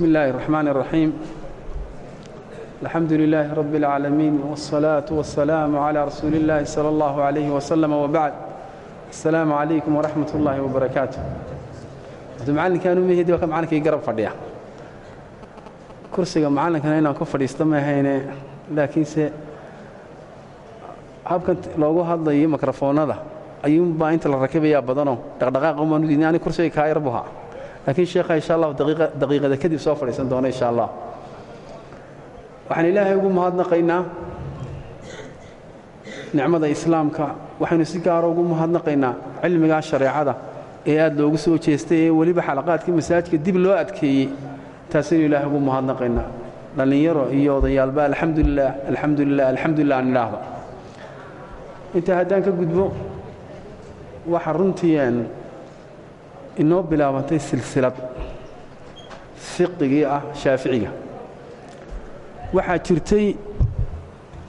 بسم الله الرحمن الرحيم الحمد لله رب العالمين والصلاة والسلام على رسول الله صلى الله عليه وسلم وبعد السلام عليكم ورحمة الله وبركاته macallinkaanu mihidi waa ka macalinkii garab fadhiya kursiga macallinkana inaan ku fadhiista ma ahayne laakiinse habkan loogu hadlayo mikrofoonada ayuunbaa inta la rakabayaa badanoo dhaqdhaqaaqa umaan udidin ani kursiga kaa yar buha laakiin sheekha insha allahu daqiiqada kadib soo fadhiisan doona insha allah waxaan ilaahay ugu mahadnaqaynaa nicmada islaamka. Waxaynu si gaaro ugu mahadnaqaynaa cilmigaa shareecada ee aad loogu soo jeestay ee weliba xalaqaadkii masaajidka dib loo adkeeyey. Taasaynu ilaahay ugu mahadnaqaynaa. Dhallinyaro iyo odayaalba alxamdulilah alxamdulilah alxamdulilah aan idhaahdo. Intaa ka gudbo waxa runtii inoo bilaabantay silsilad fiqigii ah shaaficiga. Waxaa jirtay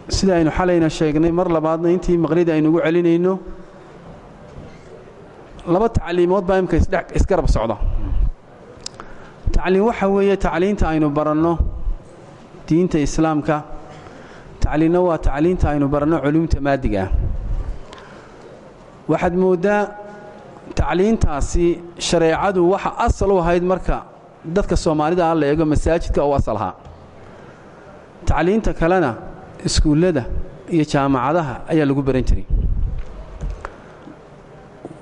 sida aynu xalayna sheegnay mar labaadna intii maqnida aynugu celinayno laba tacliimood baa imka isgarab socda. Tacliim waxa weeye tacliinta aynu baranno diinta islaamka tacliinna waa tacliinta aynu baranno culuumta maadiga ah. Waxaad tacliintaasi shareecadu waxa asal u ahayd marka dadka soomaalida a la eego masaajidka u asalhaa tacliinta kalena iskuullada iyo jaamacadaha ayaa lagu baran jiray.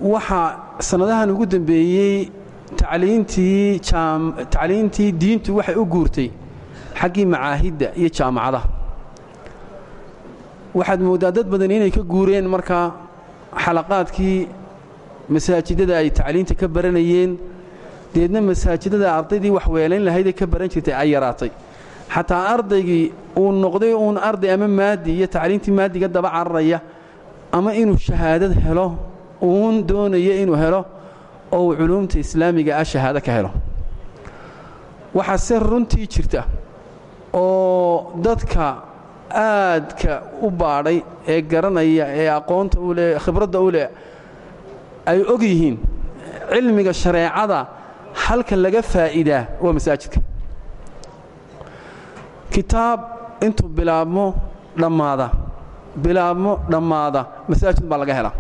Waxaa sannadahan ugu dambeeyey tacliintii tacliintii diintu waxay u guurtay xaggii macaahidda iyo jaamacadaha. Waxaad mooddaa dad badan inay ka guureen markaa xalaqaadkii masaajidada ay tacliinta ka baranayeen. Deedna masaajidada ardaydii wax weelayn lahaydee ka baran jirtay ay yaraatay. Xataa ardaygii uu noqday uun arday ama maadi iyo tacliintii maadiga daba cararaya ama inuu shahaadad helo uun doonaya inuu helo oo uu culuumta islaamiga ah shahaado ka helo. Waxaa se runtii jirta oo dadka aadka u baadhay ee garanaya ee aqoonta u leh khibradda u leh ay og yihiin cilmiga shareecada halka laga faa'iidaa waa masaajidka. Kitaab intuu bilaabmo dhammaada bilaabmo dhammaada masaajid baa laga helaa.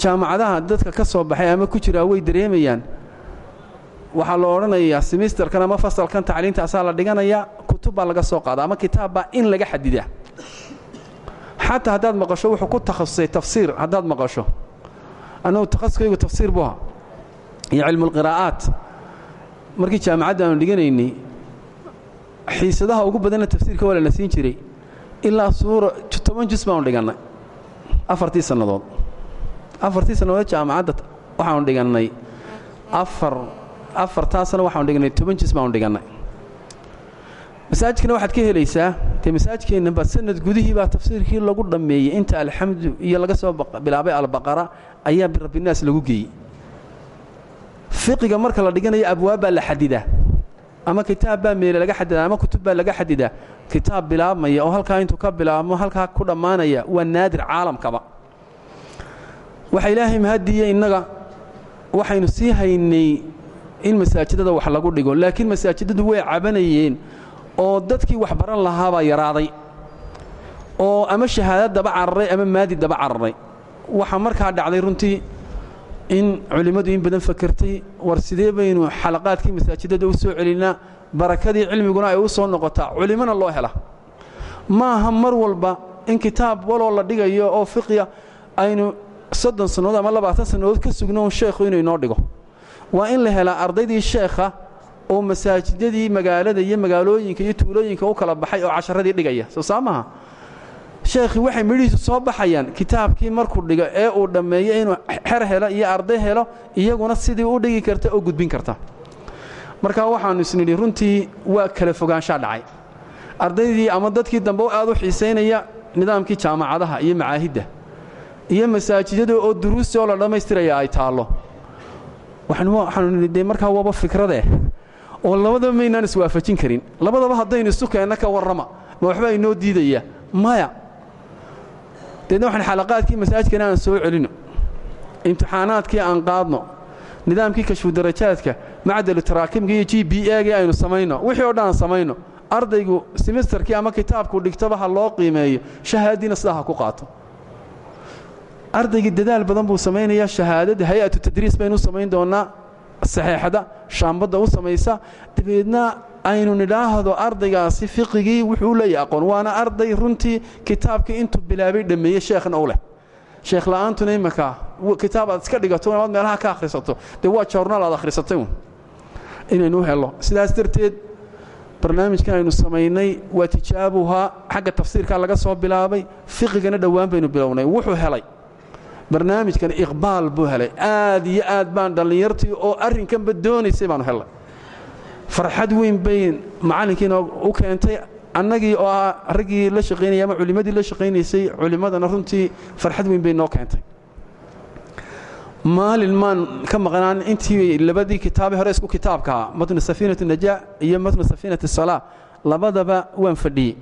Jaamacadaha dadka ka soo baxay ama ku jiraa way dareemayaan. Waxaa la odhanayaa simisterkan ama fasalkan tacliintaasaa la dhiganayaa kutub baa laga soo qaada ama kitaab baa in laga xadidaa xataa haddaad maqasho wuxuu ku takhasusay tafsiir haddaad maqasho annagu takhasuskaygu tafsiir buha iyo cilmuulqiraa'aat markii jaamacadda aanu dhiganaynay xiisadaha ugu badanna tafsiirka waa lana siin jiray ilaa suura toban jus baanu dhigannay afartii sannadood afartii sannadood jaamacadda waxaanu dhigannay afar afartaasna waxaanu dhignay toban jis baanu dhigannay masaajidkana waxaad ka helaysaa dee masaajidkeennaba sanad gudihii baa tafsiirkii lagu dhammeeyey. Inta alxamdu iyo laga soo bilaabay albaqara ayaa birabbinaas lagu geeyey. Fiqiga marka la dhiganayo abwaab la xadidaa ama kitaab baa meele laga xadidaa ama kutub baa laga xadidaa kitaab bilaabmaya oo halkaa intuu ka bilaabmo halkaa ku dhammaanaya waa naadir caalamkaba. Waxa ilaahay mahadiye innaga waxaynu sii haynay in masaajidada wax lagu dhigo. Laakiin masaajidadu way cabanayeen oo dadkii wax baran lahaabaa yaraaday oo ama shahaadad daba cararay ama maadi daba cararay waxaa markaa dhacday runtii in culimmadu in badan fakertay war sidee baynu xalaqaadkii masaajidada u soo celinnaa barakadii cilmiguna ay u soo noqotaa culimmona loo hela. Maaha mar walba in kitaab waloo la dhigayo oo fiqiya aynu soddon sannadood ama labaatan sannadood ka sugno un sheekhu inuu inoo dhigo. Waa in la helaa ardaydii sheekha oo masaajidadii magaalada iyo magaalooyinka iyo tuulooyinka u kala baxay oo casharadii dhigaya. Soo saa maha sheekhii waxay midhihiisu soo baxayaan kitaabkii markuu dhigo ee uu dhammeeyo inuu xer helo iyo arday helo iyaguna sidii u dhigi karta oo gudbin karta. Marka waxaannu isnidhi runtii waa kala fogaanshaa dhacay. Ardaydii ama dadkii dambe aad u xiisaynaya nidaamkii jaamacadaha iyo macaahidda iyo masaajidada oo duruusti oo la dhammaystiraya ay taallo. Waxaanu nidhi markaa waaba fikradeh oo labadaba maynaan iswaafajin karin. Labadaba haddaynu isu keenna ka warrama ma waxbaa inoo diidaya? Maya. Deedna waxaan xalaqaadkii masaajidkana aan soo celino. Imtixaanaadkii aan qaadno. Nidaamkii kashfu darajaadka macdalu taraakimka iyo g b aynu samayno. Wixii o dhan aan ardaygu simisterkii ama kitaabku dhigtoba ha loo qiimeeyo. Shahaadiina sidaa ku qaato. Ardaygii dadaal badan buu samaynayaa. Shahaadada hay'atu tadriis baynu samayn doonnaa saxeexda shaambadda u samaysa dabeedna aynu nidhaahdo ardaygaasi fiqigii wuxuu leeyahy aqoon waana arday runtii kitaabkii intuu bilaabay dhammeeye sheekhna u leh. Sheekh la'aantuna imaka kitaab aad iska dhigato inaad meelaha ka akhrisato dee waa joornaal aad akhrisatay un inaynu u helo sidaas darteed barnaamijkan aynu samaynay waa tijaabuhaa xagga tafsiirkaa laga soo bilaabay fiqigana dhowaan baynu bilownay wuxuu helay barnaamijkan iqbaal buu helay. Aad iyo aad baan dhallinyartii oo arrinkanba doonaysay baanu hellay farxad weyn bay macallinkiina u keentay annagii oo ah raggii la shaqaynaya ama culimmadii la shaqaynaysay culimmadana runtii farxad weyn bay noo keentay. Maalin maan ka maqnaan intii labadii kitaabe hore isku kitaabkaha matnu safiinat najaa iyo matnu safiinat salaa labadaba waan fadhiyey.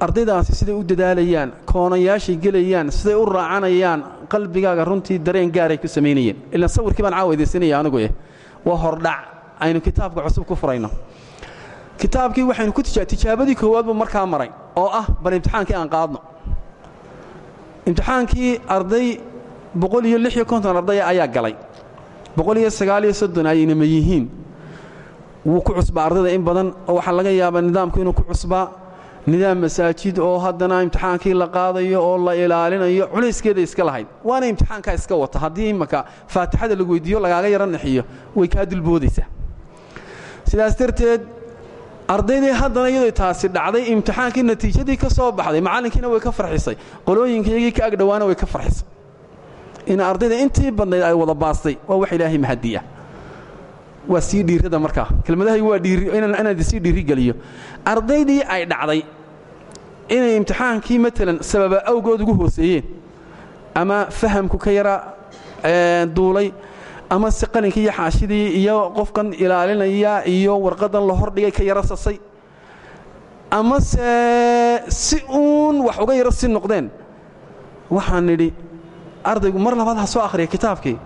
Ardaydaasi siday u dadaalayaan koonayaashay gelayaan siday u raacanayaan qalbigaaga runtii dareen gaaray ku samaynayeen ilaan sawirkii baan caawadaysanaya anigu eh waa hordhac. Aynu kitaabka cusub ku furayno. Kitaabkii waxaynu ku tijaabadii koowaad buu markaa maray oo ah bal imtixaankii aan qaadno. Imtixaankii arday boqol iyo ayaa galay. Boqol iyo sagaal iyo yihiin. Wuu ku cusbaa ardayda in badan oo waxaa laga yaabaa nidaamku inuu ku cusbaa nidaam masaajid oo haddana imtixaankii la qaadayo oo la ilaalinayo culayskeeda iska lahayd. Waana imtixaankaa iska wata. Haddii imaka faatixada lagu weydiiyo lagaaga yaro naxiyo way kaa dulboodaysaa. Sidaas darteed ardaydii haddana iyadoo taasi dhacday imtixaankii natiijadii ka soo baxday macallinkiina way ka farxisay qolooyinkaiyagii ka agdhowaana way ka farxisay. In ardayda intii badnayd ay wada baastay waa wax ilaahay mahadiya waa sii dhiirada markaa. Kelmadahaygu waa inaad sii dhiirigeliyo ardaydii ay dhacday inay imtixaankii maalan sababa awgood ugu hooseeyeen ama fahamku ka yara duulay ama se qalinkii iyo xaashidii iyo qofkan ilaalinaya iyo warqadan la hordhigay ka yara sasay ama si uun wax uga yaro si noqdeen waxaan nidhi ardaygu mar labaad ha soo akhriya kitaabkii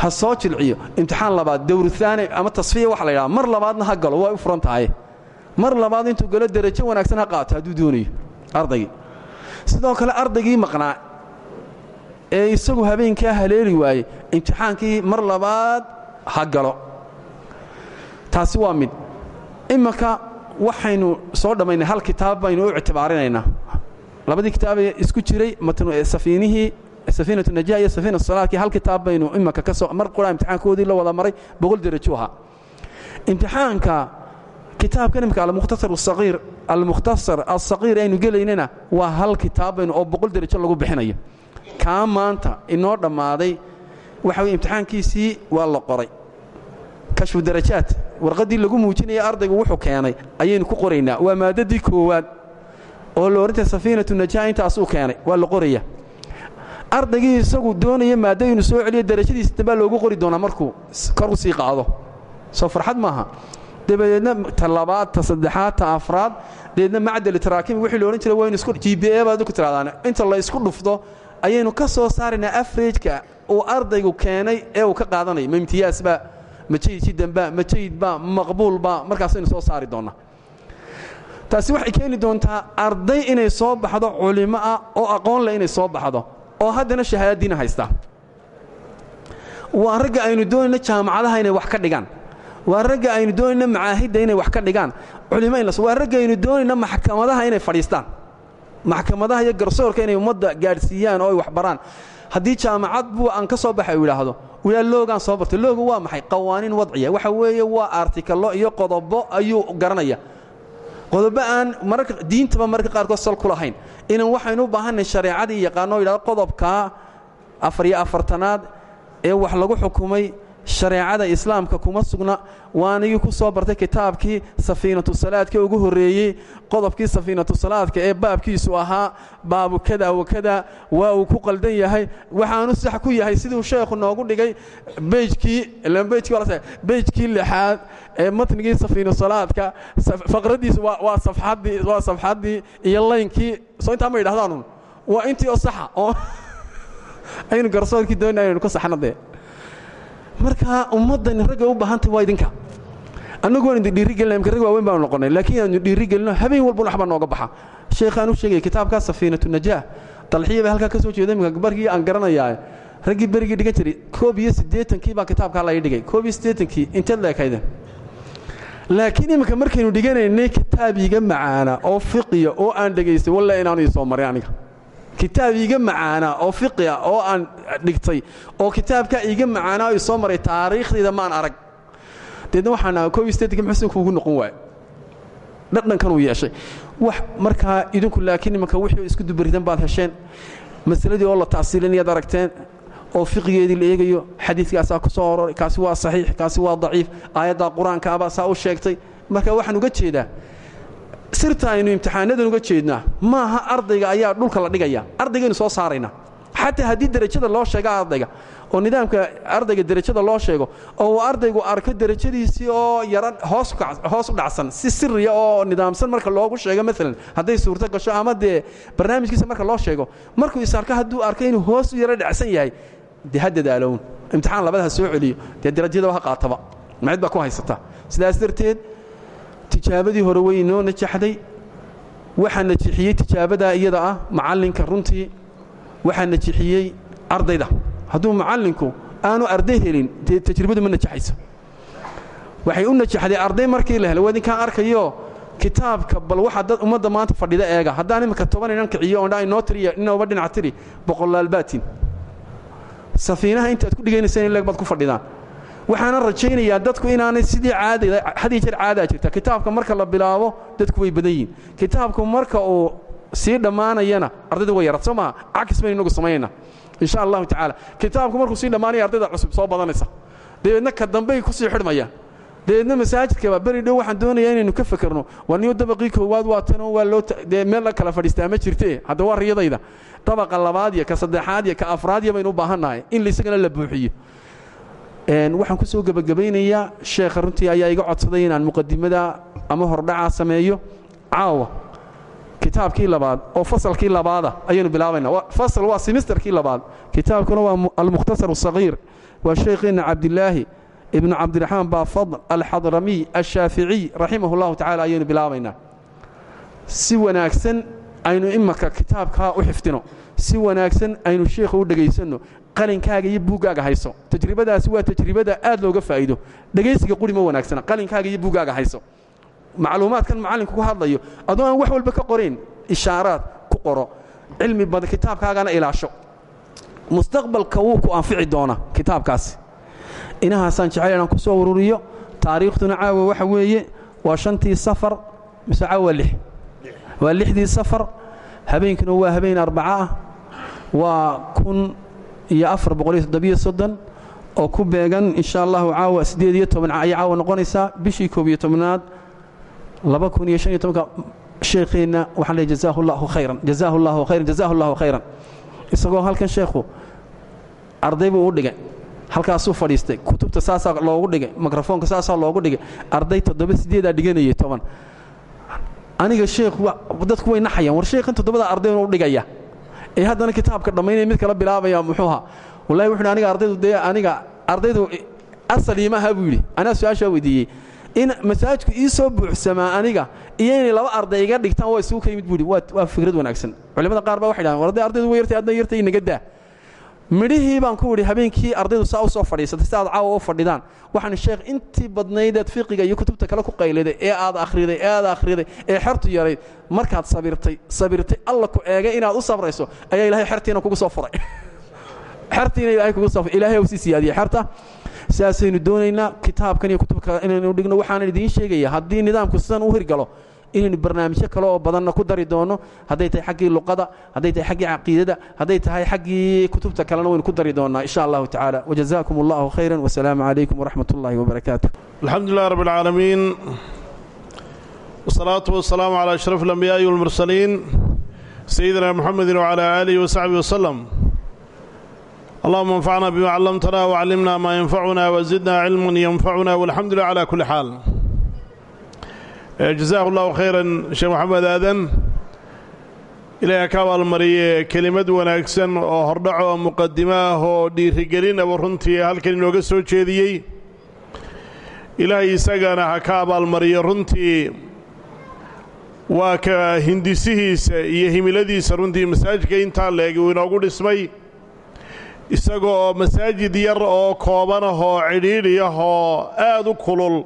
ha soo jilciyo. Imtixaan labaad dawruaani ama tasfiya waxa la ydhaha mar labaadna ha galo waa u furan mar labaad intuu galo derajo wanaagsan ha qaato hadduu doonayo. Ardaygii sidoo kale ardaygii maqnaa. Ee isagu habeenkaa haleeli waayey imtixaankii mar labaad ha galo. Taasi waa mid. Imanka waxaynu soo dhammaynay hal kitaab baynu u ictibaarinaynaa. Labadii kitaabee isku jiray safiinihii safiinatu najaa iyo safiina salaadkii hal kitaab baynu imanka ka soo mar qura imtixaankoodii la wada maray boqol derajo ahaa imtixaanka kitaabkan imika almukhtasar asaqiir almukhtasar alsaqiir aynu gelaynana waa hal kitaab baynu oo boqol derajo lagu bixinayo. Kaa maanta inoo dhammaaday waxa weye imtixaankiisii waa la qoray. Kashfu darajaat warqaddii lagu muujinaya ardaygu wuxuu keenay ayaynu ku qoraynaa waa maadadii koowaad. Oo la odhantay safiinatu najaa intaasuu keenay waa la qoraya ardaygii isagu doonaya maaddo inuu soo celiyo darajadiisa dambaa loogu qori doonaa markuu kor u sii qaado. Soo farxad maaha. Dabadeedna ta labaad afraad dabeedna macdal taraakimi wixii la odhan jiray waynu isku g baad ku tirahdaan. Inta la isku dhufto ayaynu ka soo saaraynaa afrajka uu ardaygu keenay ee uu ka qaadanayo ma imtiyaasba ma jayid jiddanba ma jayidba maqbuulba markaasaynu soo saari doonnaa taasi waxay keeni doontaa arday inay soo baxdo culimo ah oo aqoon leh inay soo baxdo oo haddana shahaadadiina haysta. Waa ragga aynu doonayno jaamacadaha inay wax ka dhigaan. Waa ragga aynu doonayno macaahidda inay wax ka dhigaan. Culimo waa ragga aynu doonayno maxkamadaha inay fadhiistaan. Maxkamadaha iyo garsoorka inay ummadda gaadhsiiyaan oo ay wax baraan haddii jaamacad buu aan ka soo baxay u idhaahdo wilaa loogaan soo bartay. Looga waa maxay? Qawaaniin wadciya. Waxa weeye waa artikalo iyo qodobo ayuu garanaya. Qodobo aan mararka diintaba mararka qaarkood sal ku inan waxaynu baahanay shareecadii yaqaano o yidhahdo qodobkaa afar iyo afartanaad ee wax lagu xukumay shareecada islaamka kuma sugna. Waanigii ku soo bartay kitaabkii safiinatu salaadka ugu horreeyey qodobkii safiinatu salaadka ee baabkiisu ahaa baabu kada wakada waa uu ku qaldan yahay. Waxaanu sax ku yahay siduu sheekhu noogu dhigay bejkii lixaad ee matnigii safiinu salaadka. Faqradiisu waa safxaddii iyo laynkii. Soo intaa ma yidhahdaanun waa intii oo saxa oo aynu garsoorkii doonay aynu ka markaa ummaddani ragga u baahantay waa idinka. Annagu waan idin dhiirigelina imka rag waaweyn baanu noqonnay laakiin aanu dhiirigelino habeen walbana waxbaa nooga baxa. Sheekhaan u sheegaya kitaabkaa safiinatu najaah dalxiya ka soo jeeda imika barkii aan garanayaa raggii berigii dhigan jiray koob iyo siddeetankii baa kitaabkaa laga dhigay. Koob iyo siddeetankii inteed leekaydeen laakiin iminka markaynu dhiganaynay kitaab iiga macaana oo fiqiya oo aan dhegaystay walla inaanu ii soo marin aniga kitaab iiga macaana oo fiqiya oo aan dhigtay oo kitaabkaa iiga macaana oo ii soo maray taariikhdayda maan arag. Deedna waxaan aha koob iyo kuugu noqon waaye dhadhankan uu yeeshay. Wax markaa idinku laakiin imanka wixii isku dubaridan baad hesheen masaladii oo la tacsiilinayaad aragteen oo fiqigeedii la eegayo xadiidkaasaa ku soo aroray kaasi waa saxiix kaasi waa daciif aayaddaa qur'aankaabaa saa u sheegtay. Marka waxaan uga jeedaa sirta aynu imtixaanadan uga jeednaa. Maaha ardayga ayaa dhulka la dhigaya. Ardaygaynu soo saaraynaa xataa haddii derajada loo sheega ardayga oo nidaamka ardayga derajada loo sheego oo ardaygu arko derajadiisii oo yaran hoos u dhacsan si siriya oo nidaamsan marka loogu sheego maalan hadday suurto gasho ama dee barnaamijkiisa marka loo sheego markuu is arko hadduu arko inuu hoos u yaro dhacsan yahay dadaalown imtixaan labada ha soo celiyo dee derajadaba ha qaataba. Macid baa ku haysata? Sidaas darteed tijaabadii hore way inoo najaxday. Waxaa najixiyey tijaabadaa iyada ah macallinka runtii. Waxaa najixiyey ardayda. Hadduu macallinku aanu arday helin dee tajribadu ma najaxayso. Waxay u najaxday arday markii la helo wadinkaan arkayo kitaabka bal waxa dad ummadda maanta fadhida eega. Haddaan imika toban inan kiciyo ondha inoo tiriya inooba dhinac tiri boqolaalbaatin safiinaha intaad ku dhigaynaysaan in leeg baad ku fadhidaan waxaana rajaynayaa dadku inaanay sidii caadada had iyo jeer jirta. Kitaabka marka la bilaabo dadku way badan kitaabku marka uu sii dhammaanayana ardaydu way yarad. Soo maha cakis baynu inagu samaynayna insha allahu tacaala. Kitaabku markuu sii dhammaanaya ardayda cusub soo badanaysa. Dabeedna ka dambey ku sii xidhmayaan dabeedna masaajidkaba beri dhow waxaan doonayaa inaynu ka fakerno waa niyo dabaqii koowaad waa tanoo waa loo dee meel la kala fadhiistaa ma jirte. Hadda waa riyadayda. Dabaqa labaad iyo ka saddexaad iyo ka afraad iyo in la buuxiyo waxaan ku soo gebagabaynayaa sheekha runtii ayaa iga codsaday inaan muqadimada ama hordhacaa sameeyo. Caawa kitaabkii labaad oo fasalkii labaada ah ayaynu bilaabaynaa. Fasal waa simisterkii labaad. Kitaabkuna waa almukhtasar sagiir waa sheekheenna cabdilaahi ibnu cabdiraxmaan baafadl alxadramiy ashaaficiy raximah اllahu tacala ayaynu bilaabaynaa. Si wanaagsan aynu imaka kitaabkaa u xifdino si wanaagsan aynu sheekha u dhegaysanno qalinkaaga iyo buuggaaga hayso. Tajribadaasi waa tajribada aad looga faa'iido. Dhegaysiga quri ma wanaagsana qalinkaaga iyo buuggaaga hayso. Macluumaadkan macallinku ku hadlayo adoo aan wax walba ka qorayn ishaaraad ku qoro. Cilmi badan kitaabkaagana ilaasho. Mustaqbalka wuu ku anfici doonaa kitaabkaasi. Inahaasaan jecel inaan ku soo ururiyo taariikhduna caawa waxa weeye waa shantii safar mise caawa lix. Waa lixdii safar habeenkuna waa habeen arbaca ah waa kun iyo afar boqoliyo toddobiyo soddon oo ku beegan insha allahu caawa siddeed iyo toban ayay caawa noqonaysaa bishii koob iyo tobnaad laba kun iyo shan iyo tobanka sheekheenna waxaan leey jazaahu allahu khayran jazaahu allahu khayran jazaahu allahu khayran. Isagoo halkan sheekhu arday buu u dhigay halkaasuu fadhiistay kutubta saasaa loogu dhigay mikrofoonka saasaa loogu dhigay arday toddoba sideedaa dhiganayay toban. Aniga sheekhu dadku way naxayaan war sheekhan toddobada ardaynu u dhigaya ee haddana kitaabka dhammaynaya mid kala bilaabaya muxuuha wallahi wuxu aniga ardaydu dee aniga ardaydu asaliimaha buu yidhi. Anaa su'aashaa weydiiyey in masaajidku ii soo buuxsamaa aniga iyo inay laba arday iga dhigtaan waa isugu ka yimid buu waa fikrad wanaagsan. Culimada qaar baa waxay dhahan war hadday ardaydu way yartay adna yartay inaga daa midhihii baan ku idhi habeenkii ardaydu saa u soo fadhiisatay si aad u fadhidaan waxaan sheekh intii badnaydeed fiqiga iyo kutubta kale ku qayliday ee aad akhriday ee aad akhriday ee xertu yarayd markaad sabirtay sabirtay alla ku eegay inaad u sabrayso ayaa ilaahay xertiina kugu soo furay. Xertiina ilaahay kugu soo furay. Ilaahay uu sii siyaadiyey xerta sidaasaynu kitaabkan iyo kutubka inaynu dhigno waxaanan idiin sheegaya haddii nidaamku sidan u hirgalo inaynu barnaamijyo kale oo badanna ku dari doono hadday tahay xaggii luqada hadday tahay xaggii caqiidada hadday tahay xaggii kutubta kalena waynu ku dari doonnaa insha allahu tacaala. Wajazaakum allahu khayra wasalaamu calaykum waraxmat ullahi wbarakaatu alxamdulilah rab alcaalamiin wsalaatu wasalaamu calaa ashraf alambiyaai walmursaliin sayidina muxamedi wcala aalihi wasaxbi waslem allahuma anfacna bima callamtana wacallimna maa yanfacuna wazidna cilman yanfacuna walxamdu lilah cala kulli xaal jazahu allahu khayran sheekh maxamed aadan. Ilaahay ka abaalmariye kelimad wanaagsan oo hordhaco oo muqadimo ah oo dhiirigelinaba runtii halkan inooga soo jeediyey. Ilaahay isagana ha ka abaalmariyo runtii. Waa ka hindisihiisa iyo himiladiisa runtii masaajidka intaa leeg uu inoogu dhismay. Isagoo masaajid yar oo kooban ah oo cidhiidhi ah oo aad u kulul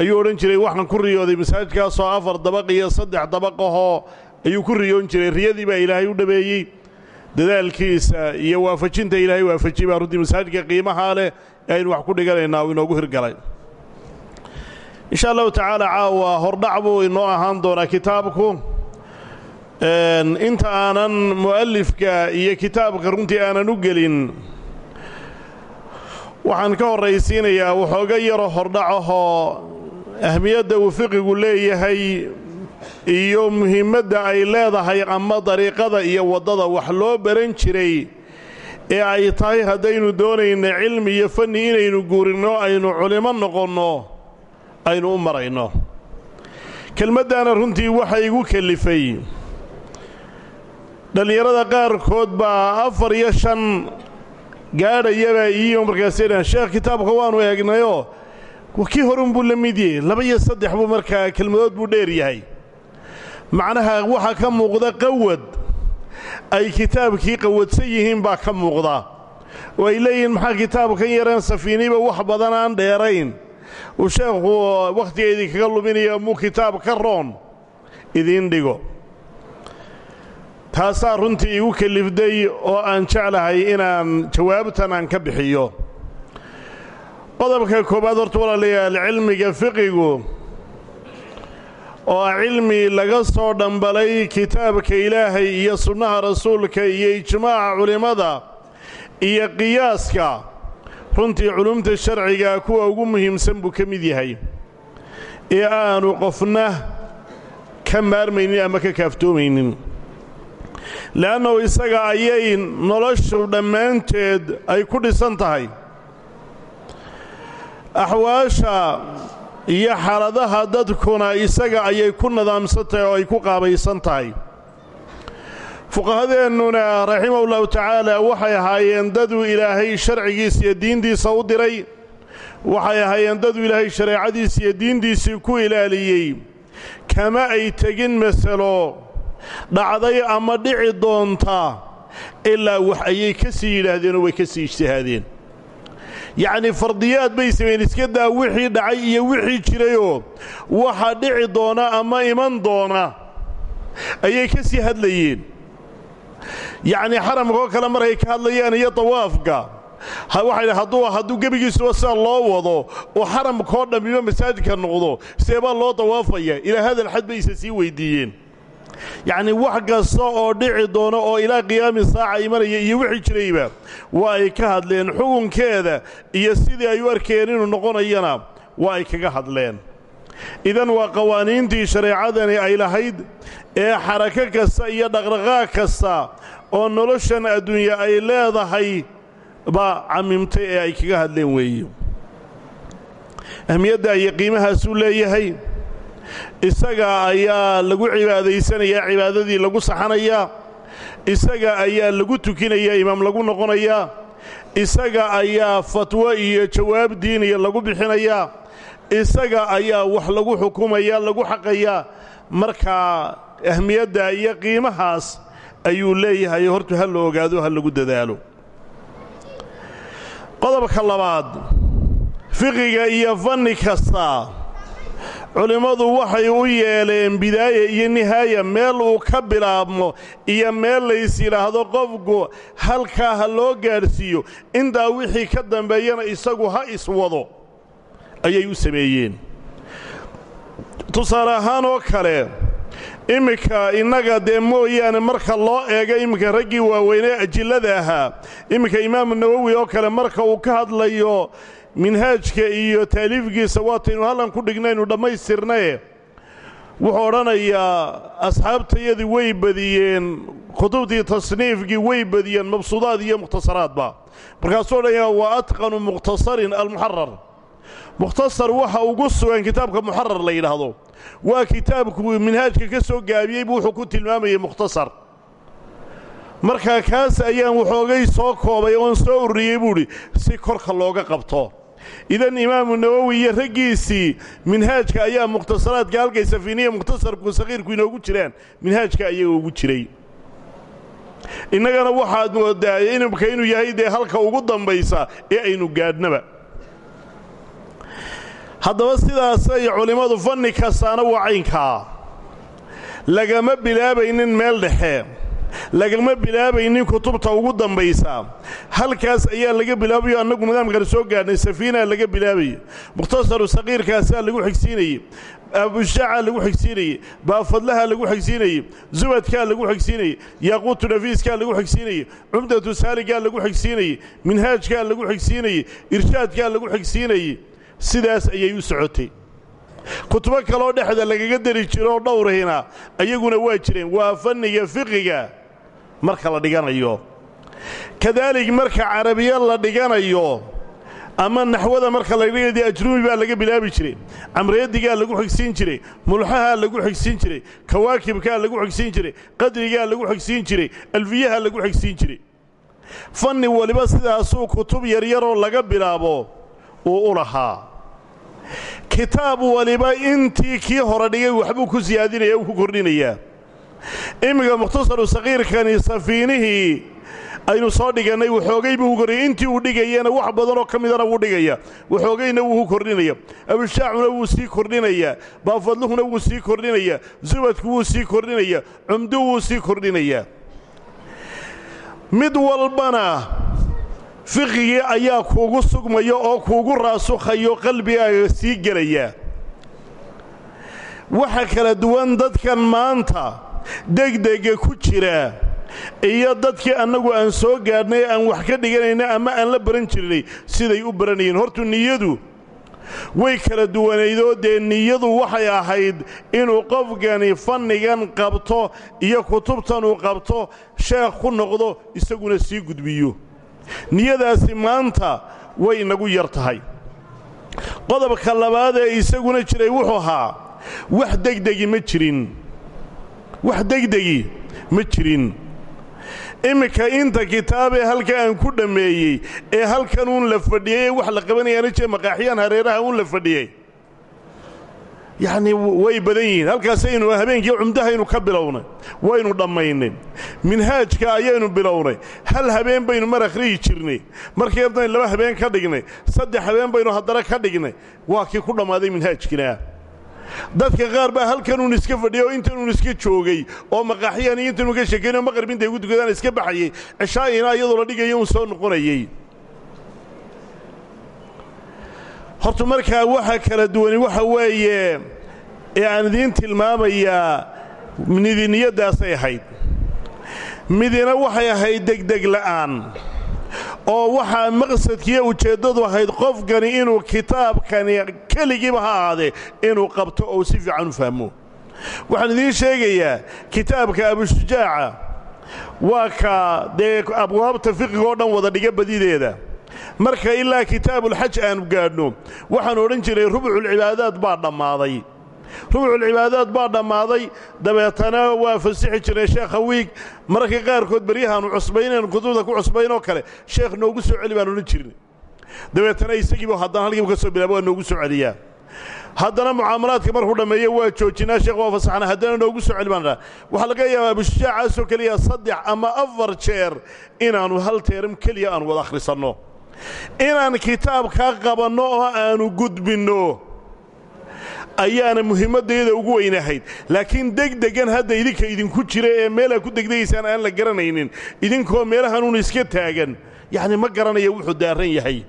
ayuu odhan jiray waxaan ku riyooday masaajidkaasoo afar dabaq iyo saddex dabaq ahoo ayuu ku riyoon jiray. Riyadii baa ilaahay u dhabeeyey dadaalkiisa iyo waafajinta ilaahay waafajiyey baa runtii masaajidka qiimahaa leh ee aynu wax ku dhiganaynaa uu inoogu hirgalay. Insha allahu tacaala caawa hordhac buu inoo ahaan doonaa kitaabku. Inta aanan mu'alifka iyo kitaabka runtii aanan u gelin waxaan ka horraysiinayaa waxooga yaro hordhacahoo ahmiyadda uu fiqigu leeyahay iyo muhiimadda ay leedahay ama dariiqada iyo waddada. Wax loo baran jiray ee ay tahay haddaynu doonayno cilmi iyo fanni inaynu guurinno aynu culimo noqonno aynu u marayno. Kelmaddaana runtii waxa igu kellifay. Dhallinyarada qaarkood baa afar iyo shan gaadhayabaa iyo markaasdhan sheekh kitaabka waannu eegnayoo kii horunbuu la mid yahay laba iyo saddex buu markaa kelmadood buu dheer yahay. Macnaha waxaa ka muuqda qawad ay kitaabkii qawadsan yihiin baa ka muuqda. Oo ay leeyihiin maxaa kitaabkan yareen safiiniba wax badan aan dheerayn. Uu sheekhu wakhtiga idinkaga luminaya muu kitaab ka roon? Idiin dhigo taasaa runtii igu kelifday oo aan jeclahay inaan jawaabtan aan ka bixiyo. Qodobka koowaad horta walaalayaal cilmiga fiqigu oo cilmi laga soo dhambalay kitaabka ilaahay iyo sunnaha rasuulka iyo ijmaaca culimmada iyo qiyaaska. Runtii culumta sharciga kuwa ugu muhiimsan buu ka mid yahay. Ee aanu qofna ka maarmaynin ama ka kaaftoomaynin le'annahu isaga ayay noloshu dhammaanteed ay ku dhisan tahay. Axwaasha iyo xaaladaha dadkuna isaga ayay ku nidaamsan oo ay ku qaabaysan tahay. Fuqahadeennuna raximahullahu tacaala waxay ahaayeen daduu ilaahay sharcigiisa iyo diintiisa u diray. Waxay ahaayeen daduu ilaahay shareecadiisa iyo diintiisii ku ilaaliyey. Kama ay tegin masalo dhacday ama dhici doonta ilaa wax ayay ka sii yidhaahdeenoo way ka sii ijtihaadeen. Yacnii fardiyaad bay sameeyeen iska daa wixii dhacay iyo wixii jirayoo waxa dhici doona ama iman doona ayay ka sii hadlayeen. Yacnii xaramkaoo kale markay ka hadlayaan iyo dawaafka waxay hadduu gebigiisuba sida loo wado oo xaramkao dhammiba masaajidka noqdo see baa loo dawaafaya ilaa hadal xad bayse sii weyddiiyeen yacnii wax kasta oo dhici doono oo ilaa qiyaami saaca imanaya iyo wixii jirayba waa ay ka hadleen xukunkeeda iyo sidii ay u arkeen inuu noqonayana waa ay kaga hadleen. Idan waa qawaaniintii shareecadani ay lahayd ee xarako kasta iyo dhaqdhaqaaq kasta oo noloshan adduunya ay leedahay baa camimtay ee ay kaga hadleen weeye ahmiyadda iyo qiimahaasuu leeyahay isaga ayaa lagu cibaadaysanayaa cibaadadii lagu saxanayaa isaga ayaa lagu tukinayaa imaam lagu noqonayaa isaga ayaa fatwo iyo jawaab diiniya lagu bixinayaa isaga ayaa wax lagu xukumaya lagu xaqayaa markaa ahmiyadda iyo qiimahaas ayuu leeyahay hortu ha la ogaado ha lagu dadaalo. Qodobka labaad fiqiga iyo fanni kasta culimmadu waxay u yeeleen bidaaya iyo nihaaya meel uu ka bilaabmo iyo meel lays yidhaahdo qofku halkaa ha loo gaadhsiiyo intaa wixii ka dambeeyana isagu ha iswado ayay u sameeyeen. Tusaale ahaan oo kale iminka innaga dee mooyaane marka loo eego iminka raggii waaweynee ajillada ahaa iminka imaamu nawowi oo kale marka uu ka hadlayo minhaajka iyo taaliifkiisa waataynu hallan ku dhignaynu dhammaystirnaye. Wuxuu odhanayaa asxaabtayadii way badiyeen kutubtii tasniifkii way badiyeen mabsuudaad iyo mukhtasaraadba. Markaasuu odhanayaa wa atqanu mukhtasarin almuxarar mukhtasar waxa ugu sugan kitaabka muxarar la yidhaahdo. Waa kitaabku minhaajka ka soo gaabiyey buu wuxuu ku tilmaamayay mukhtasar. Markaa kaas ayaan waxoogay soo koobay oon soo ururiyey buuhi si korka looga qabto idan imaamu nawowi iyo raggiisii minhaajka ayaa mukhtasaraadka halkay safiiniya mukhtasarku sakhiirku inoogu jiraan minhaajka ayaga ugu jiray. Innagana waxaad moodaa inimka inuu yahay dee halka ugu dambaysa ee aynu gaadhnaba. Haddaba sidaasay culimmadu fanni kastaana waa caynkaa lagama bilaabaynin meel dhexe lagama bilaabaynin kutubta ugu dambaysa. Halkaas ayaa laga bilaabayo annagu nidaamkan soo gaadhnay safiinaa laga bilaabayay mukhtasaru saqiirkaasaa lagu xigsiinayey abushaaca lagu xigsiinayey baafadlaha lagu xigsiinayey zubadkaa lagu xigsiinayey yaaquutu nafiiskaa lagu xigsiinayey cumdatu saaligaa lagu xigsiinayey minhaajkaa lagu xigsiinayey irshaadkaa lagu xigsiinayey sidaas ayay u socotay. Kutubo kaloo dhexda lagaga dari jiroo dhowrahina ayaguna waa jireen waa fanniga fiqiga marka la dhiganayo. Kadaalik marka carabiya la dhiganayo ama naxwada marka la dhiganayo ajruumi baa laga bilaabi jiray camreedigaa lagu xigsiin jiray mulxahaa lagu xigsiin jiray kawaakibkaa lagu xigsiin jiray qadrigaa lagu xigsiin jiray alfiyaha lagu xigsiin jiray. Fanni waliba sidaasuu kutub yaryaroo laga bilaabo uu u lahaa. Kitaab waliba intii kii hore dhigay waxbuu ku siyaadinaya u ku kordhinayaa imminka mukhtasaru saqiirkani safiinihii aynu soo dhigannay waxoogay buu u korriyay intii uu dhigayana wax badanoo ka midana wuu dhigaya. Waxoogayna wuu ku kordhinaya. Abushaacuna wuu sii kordhinayaa baafadluhuna wuu sii kordhinayaa zubadku wuu sii kordhinayaa cumdu wuu sii kordhinayaa mid walbana fiqigii ayaa kuugu sugmaya oo kuugu raasukhayo qalbigaaga sii gelaya. Waxa kala duwan dadkan maanta degdega ku jira. Iyo dadkii annagu aan soo gaadhnay aan wax ka dhiganayna ama aan la baran jirnay siday u baranayeen hortu niyadu way kala duwanaydoo dee niyadu waxay ahayd inuu qofkani fannigan qabto iyo kutubtanuu qabto sheekh ku noqdo isaguna sii gudbiyo. Niyadaasi maanta way inagu yar tahay. Qodobka labaad ee isaguna jiray wuxuu ahaa wax degdegi ma jirin wax degdegi ma jirin. Imminka inta kitaabee halka aan ku dhammeeyey ee halkan uun la fadhiyey wax la qabanayaana jee maqaaxiyaan hareeraha uun la fadhiyey. Yacnii way badan yihiin. Halkaasaynu habeenkii cumdahaynu ka bilownay waynu dhammaynay minhaajka ayaynu bilownay. Hal habeen baynu mar akhriyi jirnay. Markii abdan laba habeen ka dhignay saddex habeen baynu haddana ka dhignay. Waa kii ku dhammaaday minhaajkina dadka qaar baa halkanuun iska fadhiyay oo intanuun iska joogay oo maqaaxiyaan iyo intanuun ka sheekaynoo maqrib intay ugu tukadaan iska baxayey cishaa'ina iyadoo la dhigayo uun soo noqonayey horta markaa waxa kala duwani waxa weeye ee aan idiin tilmaamayaa midiniyaddaasay ahayd. Midina waxay ahayd degdeg la'aan oo waxaa maqsadkiiyo ujeeddadu ahayd qofkani inuu kitaabkani keligiiba ha ahaadee inuu qabto oo si fiican u fahmo. Waxaan idiin sheegayaa kitaabka abushujaaca waa ka dee abwaabta fiqiga oo dhan wada dhiga badideeda marka ilaa kitaabulxaj aanu gaadhno waxaan odhan jiray rubculcibaadaad baa dhammaaday rubculcibaadaad baa dhammaaday. Dabeetana waa fasixi jiray sheekha wiig mararka qaarkood beryahaanu cusbaynaynu kutubda ku cusbaynoo kale sheekh noogu soo celi baan odhan jirnay dabeetana isagiiba haddana halkiibu ka soo bilaaba waa noogu soo celiyaa. Haddana mucaamalaadka markuu dhammeeyo waa joojinaa. Sheekh waa fasaxna haddana noogu soo celi baan laga yaabaa bushujaacaasoo keliya saddex ama afar jeer inaannu hal teeram keliya aanu wada akhrisanno. Inaan kitaabkaa qabanno oo aanu gudbinno ayaana muhiimmaddayada ugu weynahayd laakiin degdegan hadda idinka idinku jira ee meelaa ku degdegaysaan aan la garanaynin idinkoo meelahanuun iska taagan yacni ma garanaya wuxuu daaran yahay.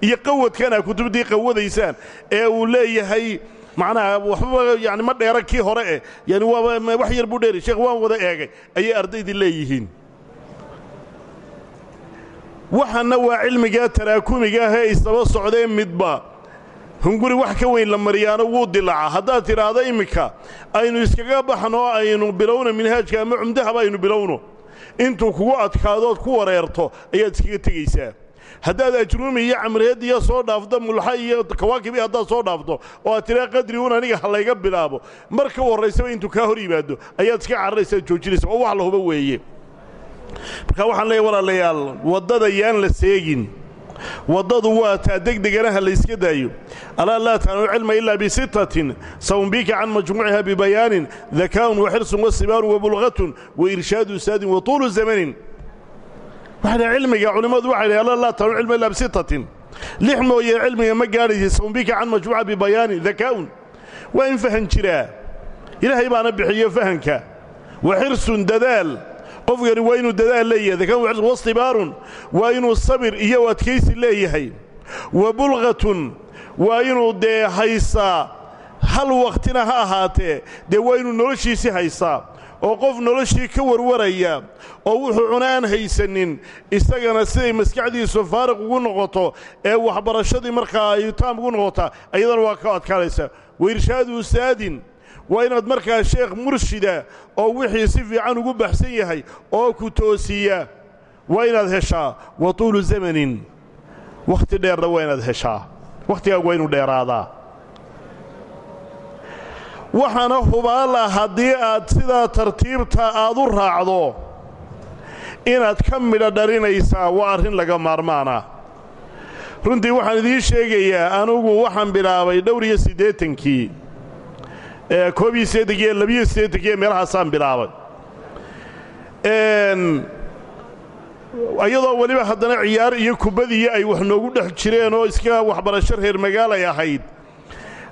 Iyo qawadkanaa kutubdii qawadaysaan ee uu leeyahay macnaha waxbaba yani ma dheera kii hore eh. Yani waaba wax yar buu dheeri sheekh waan wada eegay. Ayay ardaydii leeyihiin. Waxaanna waa cilmigaa taraakumiga ah ee isdaba socdee midba hunguri wax ka weyn la mariyaano wuu dilacaa haddaad tidhaahdo imminka aynu iskaga baxno aynu bilowno minhaajka ama cumdahaba aynu bilowno. Intuu kugu adkaadood ku wareerto ayaad iskaga tegaysaa. Haddaad ajruumi iyo camreediya soo dhaafto mulxa iyo kawaakibi haddaad soo dhaafto oo aad tidhaa qadri un aniga ha layga bilaabo. Marka u horraysaba intuu kaa hor yimaado ayaad iska cararaysaa joojinaysa oo wax la huba weeye. Marka waxaan leeyahy walaalayaal waddada yaan la seegin waddadu waa taa degdeganaha la yska daayo. Alaa laa taclamu cilma ilaa bisittatin sawmbika can majmuuciha bibayaanin dakaa'un wa xirsun wa sibaarun wa bulqatun wa irshaadu saadin wa tuulu zamanin. Waxaa cilmiga culimmadu waxay dhahy alaa laa taclamu cilma illaa bisittatin lix mooye cilmiga ma gaadhaysa sawmbika can majmuuca bibayaanin dakaa'un waa in fahan jiraa. Ilaahay baana bixiyo fahanka. Wa xirsun dadaal qofkani waa inuu dadaal leeyahay. Dakaan wastibaarun waa inuu sabir iyo adkaysi leeyahay. Wa bulqatun waa inuu dee haysaa. Hal wakhtina ha ahaatee dee waa inuu noloshiisii haysaa. Oo qof noloshii ka warwaraya oo wuxuu cuna aan haysanin isagana siday maskaxdiisu faariq ugu noqoto ee waxbarashadii markaa ay taam ugu noqota ayadana waa ka adkaanaysa wairshaadu saadin waa inaad markaa sheekh murshida oo wixii si fiican ugu baxsan yahay oo ku toosiya waa inaad heshaa wa tuulu zamanin. Wakhti dheerna waa inaad heshaa. Wakhtigaagu waa inuu dheeraadaa. Waxaana hubaal ah haddii aad sidaa tartiibta aad u raacdo inaad ka midha dhalinaysaa waa arrin laga maarmaana. Runtii waxaan idiin sheegayaa anugu waxaan bilaabay dhowr iyo siddeetankii ee koob iyo siddeetanki iyo labiyo siddeetankii ee meelahaasaan bilaabay iyadoo weliba haddana ciyaar iyo kubadiyo ay wax noogu dhex jireen oo iska waxbarasho reer magaalay ahayd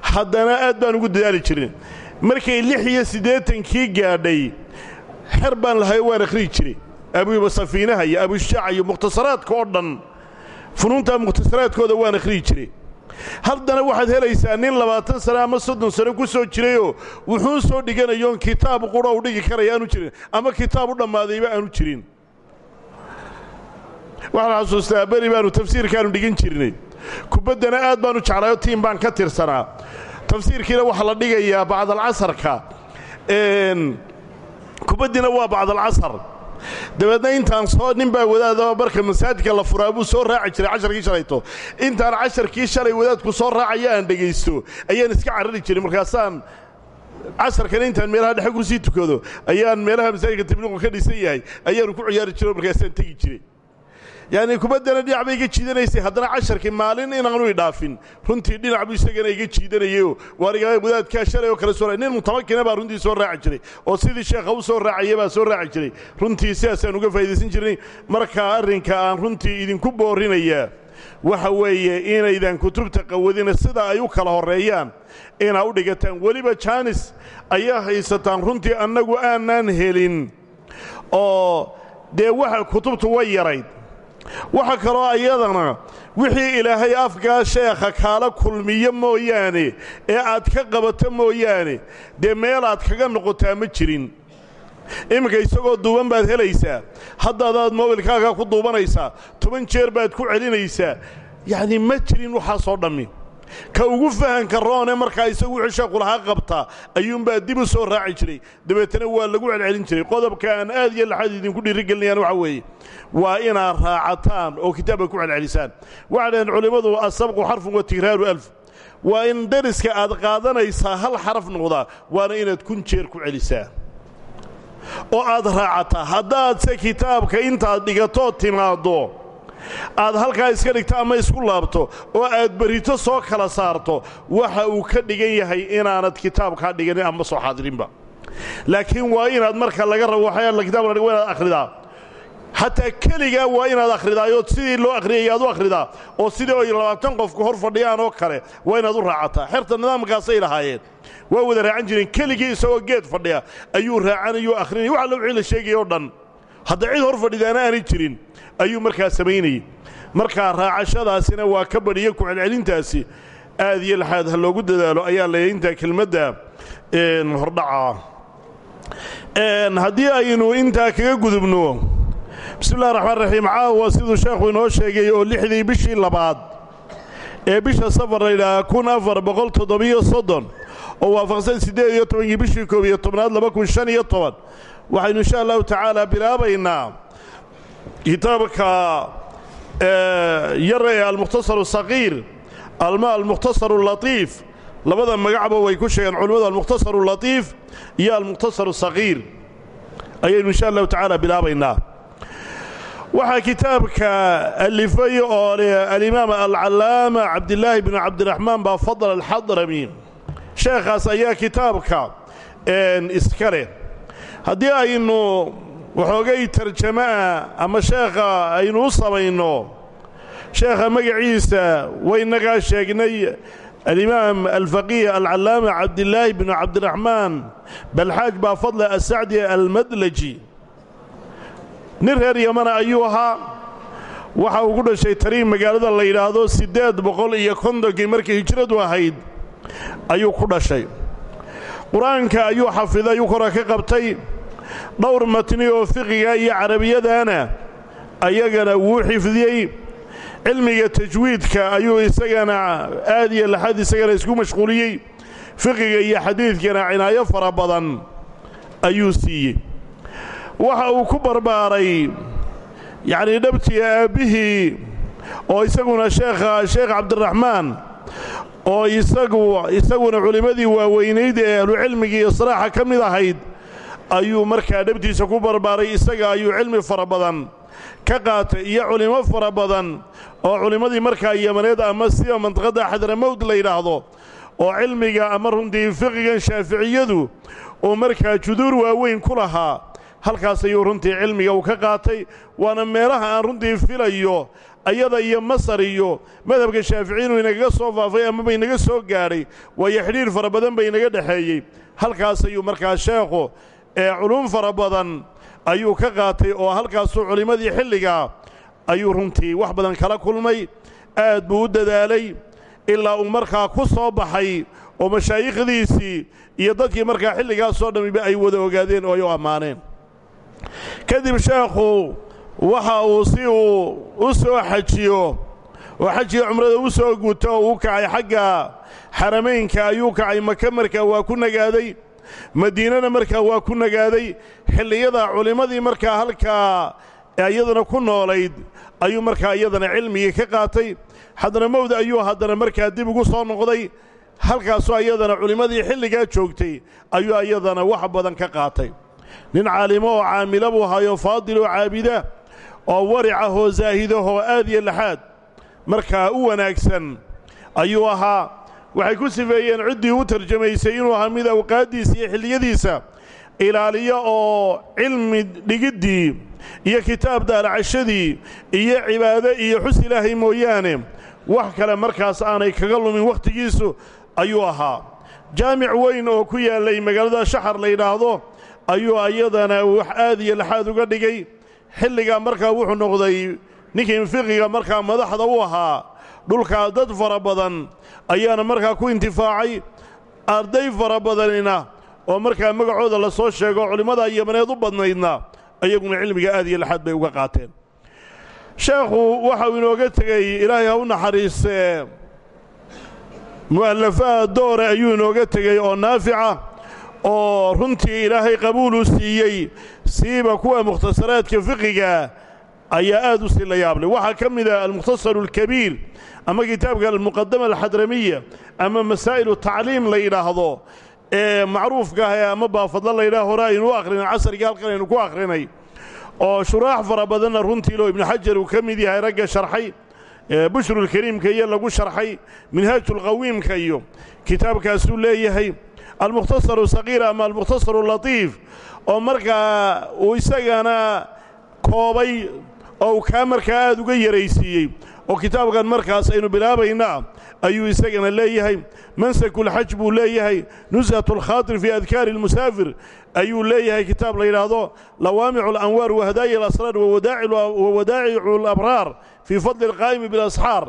haddana aad baan ugu dadaali jirin. Markay lix iyo siddeetankii gaadhay xer baan lahayo waan akhriyi jiray. Abu safiinaha iyo abushaaca iyo mukhtasaraadka oo dhan funuunta mukhtasaraadkooda waan akhriyi jiray haddana waxaad helaysaa nin labaatan sano ama soddon sano ku soo jirayoo wuxuu soo dhiganayoon kitaab qura u dhigi karaya aanu jirin ama kitaab u dhammaadayba aanu jirin. Waxaan xasuustaa beri baannu tafsiirkaannu dhigin jirnay. Kubaddana aad baannu jeclaayoo tiim baan ka tirsanaa. Tafsiirkiina waxaa la dhigayaa bacdalcasarka kubaddiina waa bacdalcasar dabeedna intaan soo nin baa wadaadoo marka masaajidka la furaa buu soo raaci jiray casharkii shalayto. Intaan casharkii shalay wadaadku soo raacaya aan dhegaysto ayaan iska carari jiray. Markaasaan casarkana intaan meelaha dhexe ku sii tukado ayaan meelaha masaajidka tabliiqu ka dhisan yahay ayaanu ku ciyaari jiro markaasaan tegi jiray yacnii kubaddana dhinac bay iga jiidanaysay haddana casharkii maalin inaanu idhaafin runtii dhinac buu isagana iga jiidanayayoo waariga wadaadkaa shalay oo kale soo nin mutamakina baa runtii soo raaci jiray. Oo sidii sheekha u soo raacaya baa soo raaci jiray. Runtii sidaasaan uga faa'idaysan jirnay. Markaa arrinka aan runtii idinku boorinayaa waxa weeye inaydan kutubta qawadina sida ay u kala horreeyaan. Inaa u dhigataan weliba jaanis ayaa haysataan runtii annagu aanaan helin. Oo dee waxa kutubtu way yarayd waxa kaloo ayadana wixii ilaahay afkaa sheekha kaala kulmiyo mooyaane ee aad ka qabato mooyaane dee meel aad kaga noqotaa ma jirin. Iminka isagoo duuban baad helaysaa haddadaad mobilkaaga ku duubanaysaa toban jeer baad ku celinaysaa. Yacnii ma jirin waxaasoo dhammi ka ugu fahanka roone markaa isagu wixii sheekulahaa qabta ayuunbaa dib u soo raaci jiray. Dabeetana waa lagu celcelin jiray. Qodobka aan aad iyo laxaad idinku dhiirigelinayaan waxa weeye. Waa inaad raacataan oo kitaabka ku celcelisaan. Waxay dhaheen culimmadu asabqu xarfun wa tigraaru alf. Waa in dariska aad qaadanaysaa hal xaraf noqdaa waana inaad kun jeer ku celisaa. Oo aad raacataa. Haddaadse kitaabka intaad dhigatoo timaaddo aad halkaa iska dhigto ama isku laabto oo aad berrito soo kala saarto waxa uu ka dhigan yahay inaanad kitaabkaa dhiganin ama soo xaadirinba. Laakiin waa inaad marka laga rabo waxaa kitabka la waa inaad akhridaa. Xataa waa inaad akhridaayood sidii loo akhriyay aad u akhridaa oo sidii ay labaatan qofku hor fadhiyaan oo kale waa inaad u raacataa. Xerta nidaamkaasay lahaayeen. Waa wada raacan jireen keligii isagoo geed fadhiya ayuu raacanayuu akhrinaya. Waxa la wixii la sheegaya o dhan hadda cid hor fadhidaana aanay jirin. Ayuu markaa samaynayey markaa raacashadaasina waa ka badhiyo ku celcelintaasi aad iyo laxaad ha loogu dadaalo ayaa leeyahay intaa kelmadda hordhaca. Haddii aynu intaa kaga gudubno bismillahi raxmaan raxiim caawa siduu sheekhu inoo sheegay oo lixdii bishii labaad. Ee bisha safar laydhaahaa kun afar boqol toddobiyo soddon oo waafaqsan siddeed iyo tobankii bishii koob iyo tobnaad laba kun shan iyo toban waxaynu insha allahu tacaala bilaabaynaa kitaabka yar ee almukhtasaru saqiir alma almukhtasaru latiif labada magacba way ku sheegeen culimmadu almukhtasaru latiif iyo almukhtasaru saqiir ayaynu insha allahu tacaala bilaabaynaa. Waxaa kitaabka alifay oo alimaam alcallaama cabdilaahi bnu cabdiraxmaan baa fadl alxadrami sheekhaas ayaa kitaabka iska leh haddii aynu waxoogay tarjama'a ama sheekha aynu u samayno sheekha magaciisa waynagaa sheegnay alimaam alfaqiih alcallaama cabdilaahi bnu cabdiraxmaan balxaaj baa fadle asacdi almadlaji. Nin reer yamana ayuu ahaa. Waxa uu ku dhashay tariin magaalada la yidhaahdo siddeed boqol iyo kontonkii markii hijradu ahayd ayuu ku dhashay qur'aanka ayuu xafiday ayuu kora ka qabtay. Dhowr matni oo fiqiga iyo carabiyadana ayagana wuu xifdiyey. Cilmiga tajwiidka ayuu isagana aad iyo laxad isagana isku mashquuliyey. Fiqiga iyo xadiidkana cinaayo fara badan ayuu siiyey. Waxa uu ku barbaaray yacnii dhabtii aabbihii oo isaguna sheekha sheekh cabdiraxmaan oo isagu isaguna culimmadii waaweynayd ee ahlucilmigii iyo saraaxa ka mid ahayd ayuu markaa dhabtiisa ku barbaaray isaga ayuu cilmi fara badan ka qaatay iyo culimmo fara badan oo culimmadii markaa yamaneed ama sida mandiqadda xadramowd la yidhaahdo oo cilmiga ama runtii fiqigan shaaficiyadu uu markaa juduur waaweyn ku lahaa. Halkaas ayuu runtii cilmiga uu ka qaatay waana meelaha aan runtii filayo ayada iyo masar iyo madhabka shaafici inuu inagaga soo faafay amaba inaga soo gaadhay waayo xidhiir fara badan ba inaga dhexeeyey. Halkaas ayuu markaa sheekhu ee culum fara badan ayuu ka qaatay oo halkaasuu culimmadii xilligaa ayuu runtii wax badan kala kulmay. Aad buu u dadaalay ilaa uu markaa ku soo baxay oo mashaayikhdiisii iyo dadkii markaa xilligaasoo dhammiba ay wada ogaadeen oo ay u ammaaneen. Kadib sheekhu waxa uu si uu u soo xajiyo oo xajiga cumrada u soo guto oo u kacay xagga xaramaynka ayuu kacay maka markaa waa ku nagaaday madiinana markaa waa ku nagaaday xilliyada culimmadii markaa halkaa iyadana ku noolayd ayuu markaa iyadana cilmigii ka qaatay. Xadramowd ayuu haddana markaa dib ugu soo noqday halkaasoo iyadana culimmadii xilligaa joogtay ayuu iyadana wax badan ka qaatay. Nin caalimo oo caamila buu hayo faadil oo caabida oo waricahoo zaahidahoo aad iyo laxaad. Markaa u wanaagsan ayuu ahaa. Waxay ku sifeeyeen ciddii u tarjamaysay inuu ahaa mid awqaaddiisa iyo xilliyadiisa ilaaliyo oo cilmi dhigiddii iyo kitaab daalacashadii iyo cibaado iyo xus ilaahay mooyaane. Wax kale markaas aanay kaga lumin wakhtigiisu ayuu ahaa. Jaamic weyn oo ku yaallay magaalada shaxar la yidhaahdo ayuu iyadana wax aad iyo laxaad uga dhigay xilligaa markaa wuxuu noqday ninkii fiqiga markaa madaxda u ahaa. Dhulkaa dad fara badan ayaana markaa ku intifaacay. Arday fara badanina oo markaa magacooda la soo sheego culimmada yamaneed u badnaydna ayaguna cilmiga aad iyo laxaad bay uga qaateen. Sheekhu waxau inooga tegey ilaahay ha u naxariistee mu'alafaad doore ayuu inooga tegey oo naafica oo runtii ilaahay qabuulu siiyey siiba kuwa mukhtasaraadka fiqiga ayaa aad u sii la yaablay waxaa ka mid ah almukhtasaru alkabiir ama kitaabka almuqadama alxadramiya ama masaa'ilu tacliim la yidhaahdo ee macruufka ah ee ama baafadla la yidhaha hore aynu u akhrinay casrigii halkan aynu ku akhrinay oo shuraax fara runtii loo ibnu xajar uu ka mid ragga sharxay bushrulkariimka iyo lagu sharxay minhaajulqawiimka iyo kitaabkaasuu leeyahay almukhtasaru saqiir ama almukhtasaru latiif oo markaa uu isagana koobay oo uu kaa markaa aad uga yaraysiiyey oo kitaabkan markaas aynu bilaabayna ayuu isagana leeyahay. Mansakulxaj buu leeyahay. Nushat alkhaatir fii adkaari almusaafir ayuu leeyahay kitaab la yidhaahdo. Lawaamicu alanwaar wahdaaya alasraar wawadaa'icu alabraar fii fadli alqaa'imi bilasxaar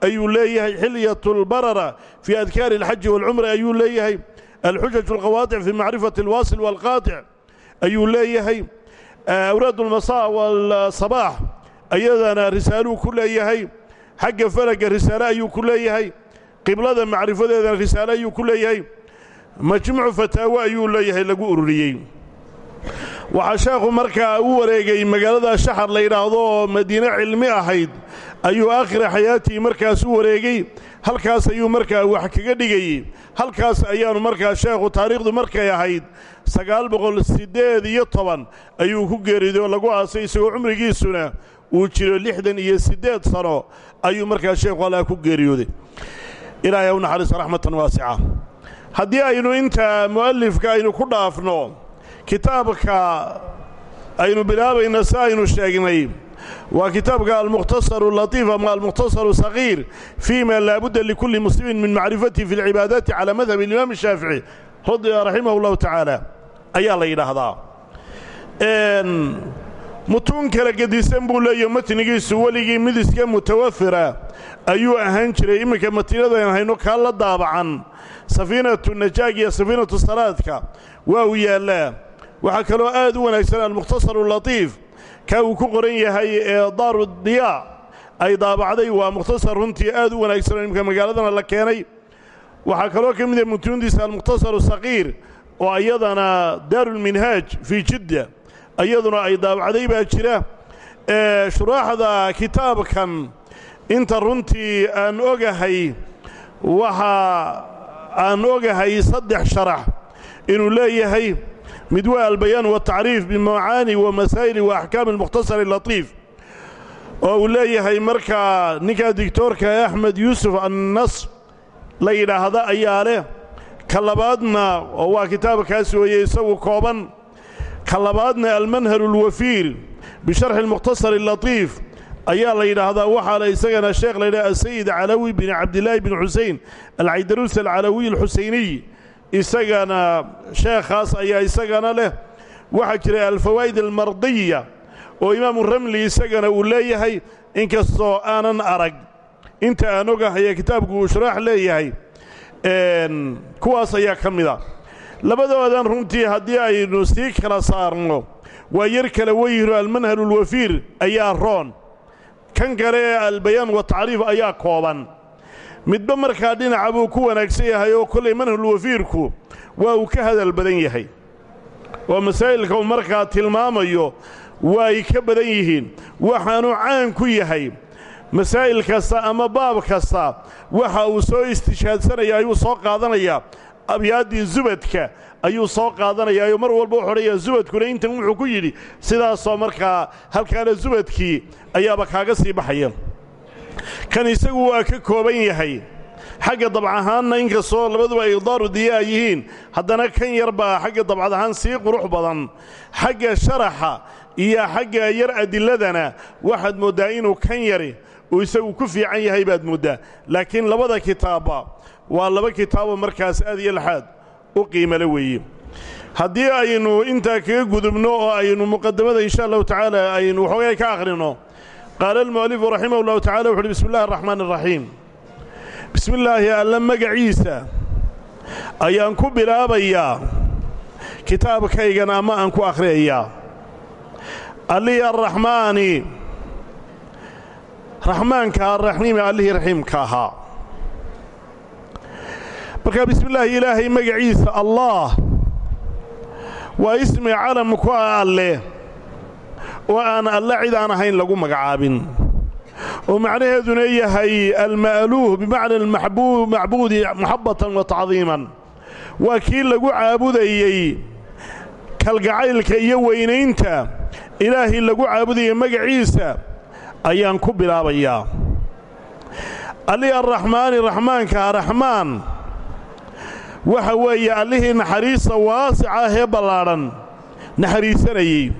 ayuu leeyahay. Xilyat albarara fii adkaari alxaji waalcumra ayuu leeyahay alxujaj alqawaadic fii macrifati alwaasil waalqaatic ayuu leeyahay awraad almasaa waalsabaax ayadana risaaluu ku leeyahay xagga falaga risaale ayuu ku leeyahay qiblada macrifadeedana risaale ayuu ku leeyahay majmuucu fataawo ayuu leeyahay lagu ururiyey waxaa sheekhu markaa u wareegay magaalada shaxar la yidhaahdo oo madiine cilmi ahayd ayuu aakhira xayaatii markaas u wareegey halkaas ayuu markaa wax kaga dhigayey halkaas ayaanu markaa sheekhu taariikhdu markay ahayd sagaal boqol siddeed iyo toban ayuu ku geeriday oo lagu aasay isagoo cumrigiisuna uu jiro lixdan iyo siddeed sano ayuu markaa sheekhu allah ku geeriyooday. Ilaahay u naxariiso raxmatan waasica. Haddii aynu inta mu'allifka aynu ku dhaafno kitaabka aynu bilaabayna si aynu sheegnay waa kitaabka almukhtasaru latiif ama almukhtasaru sagiir fii ma laabudda likulli muslimin min macrifatihi fi alcibaadaati calaa madhab alimaam shaafici raximah اllahu tacaala ayaa la yidhaahdaa. Mutuun kala gedisan buu leeyahy matnigiisu weligii mid iska mutawafira. Ayuu ahaan jiray imminka matinadayn hayno kaa la daabacan safiinatu najaag iyo safiinatu salaadka. Waa uu yaallaa waxaa kaloo aad u wanaagsan almukhtasaru latiif kaa uu ku qoran yahay ee daaru ay daabacday waa mukhtasar runtii aad u wanaagsan oo magaaladana la keenay. Waxaa kaloo ka mida mutuundiisa almukhtasaru saqiir oo iyadana daarulminhaaj fii jidda. Iyaduna ay daabacday baa jira shuraaxda kitaabkan. Inta runtii aan ogahay waxa aan ogahay saddex sharax inuu leeyahay mid waa albayaan watacriif bimacaani wa masaa'ili wa axkaami almukhtasar latiif oo uu leeyahay markaa ninkaa digtoorka axmed yuusuf annas la yidhaahda ayaa leh ka labaadna oo waa kitaabkaas weeye isagu kooban ka labaadna almanhal ulwafiir bisharxi almukhtasar latiif ayaa la yidhaahdaa. Waxaa le isagana sheekh la yidhaha asayid calawi bin cabdilaahi bin xusein alcaydaruus alcalawiy alxuseyniy isagana sheekhaas ayaa isagana leh. Waxaa jira alfawaa'id almardiya oo imaamu ramli isagana uu leeyahay inkastoo aanan arag. Inta aan ogahaya kitaabku uu shuraax leeyahay. Kuwaas ayaa ka mid a. Labadoodan runtii haddii aynu sii kala saarno waa yar kala weyhiro almanhal ulwafiir ayaa roon. Kan kale ee albayaan watacriif ayaa kooban midba markaa dhinaca buu ku wanaagsan yahay oo kollay manhalulwafiirku waa uu ka hadal badan yahay. Oo masaa'ilka uu markaa tilmaamayo waay ka badan yihiin. Waxaanu caan ku yahay masaa'il kasta ama baab kasta waxa uu soo istishhaadsanaya ayuu soo qaadanayaa. Abyaaddii zubadka ayuu soo qaadanayaa oo mar walba wuxu odhanayaa zubadkuna. Intan wuxuu ku yidhi sidaasoo markaa halkaana zubadkii ayaaba kaaga sii baxaya kan isagu waa ka kooban yahay. Xagga dabc ahaanna inkastoo labaduba ay daaru diyaa yihiin haddana kan yar baa xagga dabcad ahaan sii qurux badan. Xagga sharaxa iyo xagga yar adiladana waxaad mooddaa inuu kan yari uu isagu ku fiican yahay baad mooddaa laakiin labada kitaabba waa laba kitaabo markaas aad iyo laxaad u qiimale weeye haddii aynu intaa kaga gudubno oo aynu muqadamada insha allahu tacaala aynu waxoogay ka akhrinno qaala almu'alifu raximah ullahu tacala wuxu uhi bismi illahi araxmaan araxiim bismi illaahi alla magaciisa ayaan ku bilaabayaa kitaabkaygan ama aan ku akhriyayaa allihii arraxmaani raxmaanka arraxiimi allihii raxiimka ahaa markaa bismi illaahi ilaahay magaciisa allaah waa ismi calamku ah alleh oo aan alle cid aan ahayn lagu magacaabin oo macnaheeduna yahay alma'luuh bimacna almacbuudi maxabbatan wa tacdiiman waa kii lagu caabudayey kalgacaylka iyo weynaynta ilaahii lagu caabudayay magaciisa ayaan ku bilaabayaa allihii arraxmaani raxmaanka araxmaan waxa weeye allihii naxariista waasica ahee ballaadhan naxariisanayey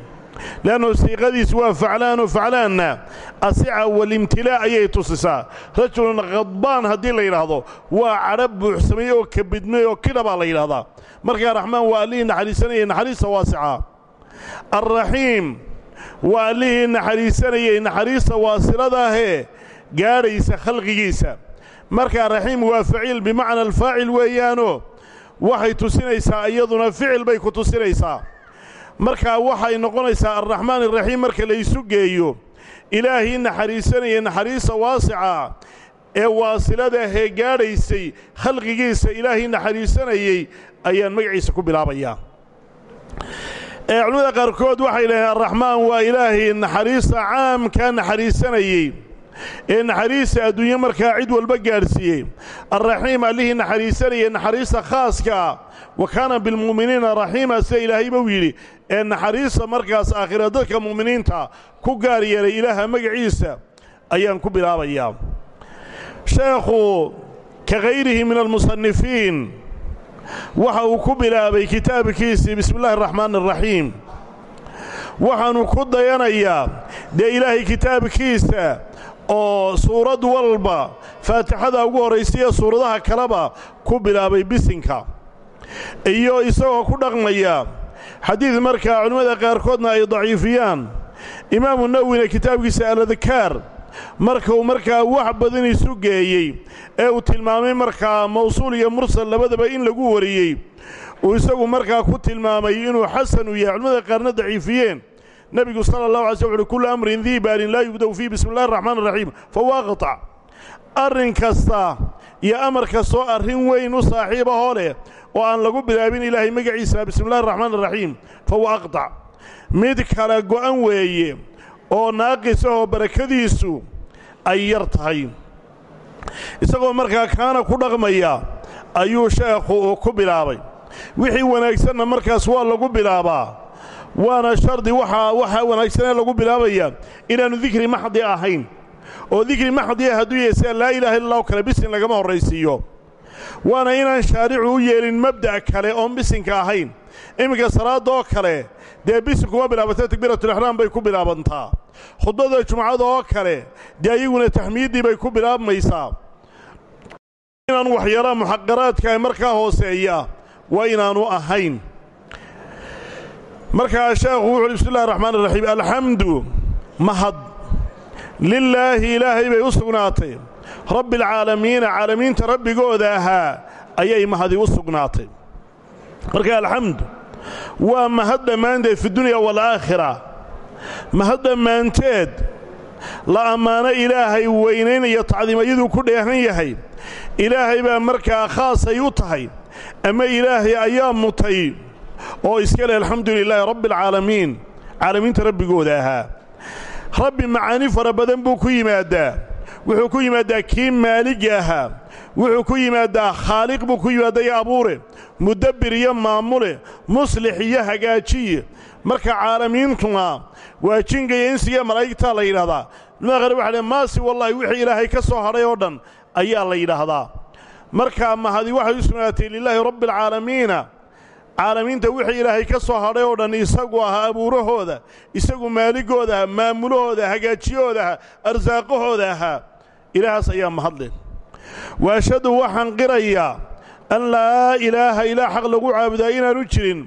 le'annu siiqadiis waa faclaanoo faclaanna asica walimtilaa ayay tusisaa rajulun khadbaan haddii la yidhaahdo waa cadha buuxsamay oo kabidmay oo kidha baa la yidhahdaa markaa raxmaan waa allihii naxariisanayay naxariista waasica alraxiim waa allihii naxariisanayey naxariista waasiladaahee gaadhaysa khalqigiisa markaa raxiim waa faciil bimacna alfaacil weeyaanoo waxay tusinaysaa iyaduna ficil bay ku tusinaysaa markaa waxay noqonaysaa alraxmaan iraxiim marka laysu geeyo ilaahii naxariisanayay naxariista waasica ee waasiladaahee gaadhaysay khalqigiisa ilaahii naxariisanayey ayaan magaciisa ku bilaabayaa. Ee culimmada qaarkood waxay dhaheen arraxmaan waa ilaahii naxariista caamkaa naxariisanayey ee naxariista adduunye markaa cid walba gaadhsiiyey alraxiim allihii naxariisanayay naxariista khaaska wa kaana bilmu'miniina raxiima sida ilaahayba u yidhi ee naxariista markaas aakhira dadka mu'miniinta ku gaar yeelay ilaaha magaciisa ayaan ku bilaabayaa. Sheekhu ka hayrihi min almusannifiin waxa uu ku bilaabay kitaabkiisii bismi illaahi araxmaan araxiim waxaannu ku dayanayaa dee ilaahay kitaabkiisa oo suurad walba faatixada ugu horraysiya suuradaha kaleba ku bilaabay bisinka. Iyo isagoo ku dhaqmaya xadiid markaa culimmada qaarkoodna ay daciifiyaan. Imaamu nawwina kitaabkiisa aladkaar markuu markaa wax badan isu geeyey ee uu tilmaamay markaa mawsuul iyo mursal labadaba in lagu wariyey uu isagu markaa ku tilmaamay inuu xasan u yahay culimmada qaarna daciifiyeen nebigu sala allahu alay sl uhi kullu amrin dii baalin laa yubda'u fiih bismi illahi araxmaan araxiim fahuwa aqtac arrin kasta iyo amar kastoo arrin weyn u saaxiibahoo leh oo aan lagu bilaabin ilaahay magaciisa bismi illahi araxmaan araxiim fahuwa aqtac mid kala go'an weeye oo naaqisahoo barakadiisu ay yar tahay. Isagoo markaa kaana ku dhaqmaya ayuu sheekhu uu ku bilaabay. Wixii wanaagsanna markaas waa lagu bilaabaa waana shardi waxaa waxaa wanaagsanee lagu bilaabaya inaannu dikri maxdi ahayn. oo dikri maxdiya hadduu yahay sida laa ilaaha illa kale bisin lagama horraysiiyo. waana inaan shaaricu u yeelin mabda' kale oon bisinka ahayn. iminka salaadda oo kale dee bisinkuma bilaabata takbiiratulixraam bay ku bilaabantaa. khudbada jumcada oo kale dee ayaguna taxmiiddii bay ku bilaabmaysaa. inaan waxyaalaha muxaqaraadka markaa hooseeya waa inaannu ahayn markaa sheekhu wuxu uhi bismi illahi raxmaan iraxiim alxamdu mahad. Lilaahi ilaahay bay u sugnaatay. Rabbi alcaalamiina caalamiinta rabbigooda ahaa ayay mahadi u sugnaatay. Marka alxamdu waa mahad dhammaanteed fi dunya waalaakhira mahad dhammaanteed la ammaano ilaahay weynaynayo tacdiimayaduu ku dheehan yahay. Ilaahay baa markaa khaasay u tahay. Ama ilaahay ayaa mutay oo iska leh alxamdu lilaahi rabbi alcaalamiin caalamiinta rabbigooda ahaa. Rabbi macaani fara badan buu ku yimaadaa. Wuxuu ku yimaadaa kii maaliga ahaa. Wuxuu ku yimaadaa khaaliq buu ku yimaadaa iyo abuure. Mudabbir iyo maamule muslix iyo hagaajiye marka caalamiintuna waa jinga iyo insiga malaa'igtaa la yidhahdaa culimada qaar waxa maasi wallahi wixii ilaahay ka soo hadhay oo dhan ayaa la yidhaahdaa. Markaa mahadi waxay u sugnaatay lilaahi rabbi alcaalamiina caalamiinta wixii ilaahay ka soo hadhay oo dhan isagu ahaa abuurahooda isagu maaligooda ahaa maamulahooda hagaajiyahooda ahaa arsaaqahooda ahaa. Ilaahaas ayaa mahadle wa ashhadu waxaan qirayaa an laa ilaaha ilaa xaq lagu caabudaa inaanu jirin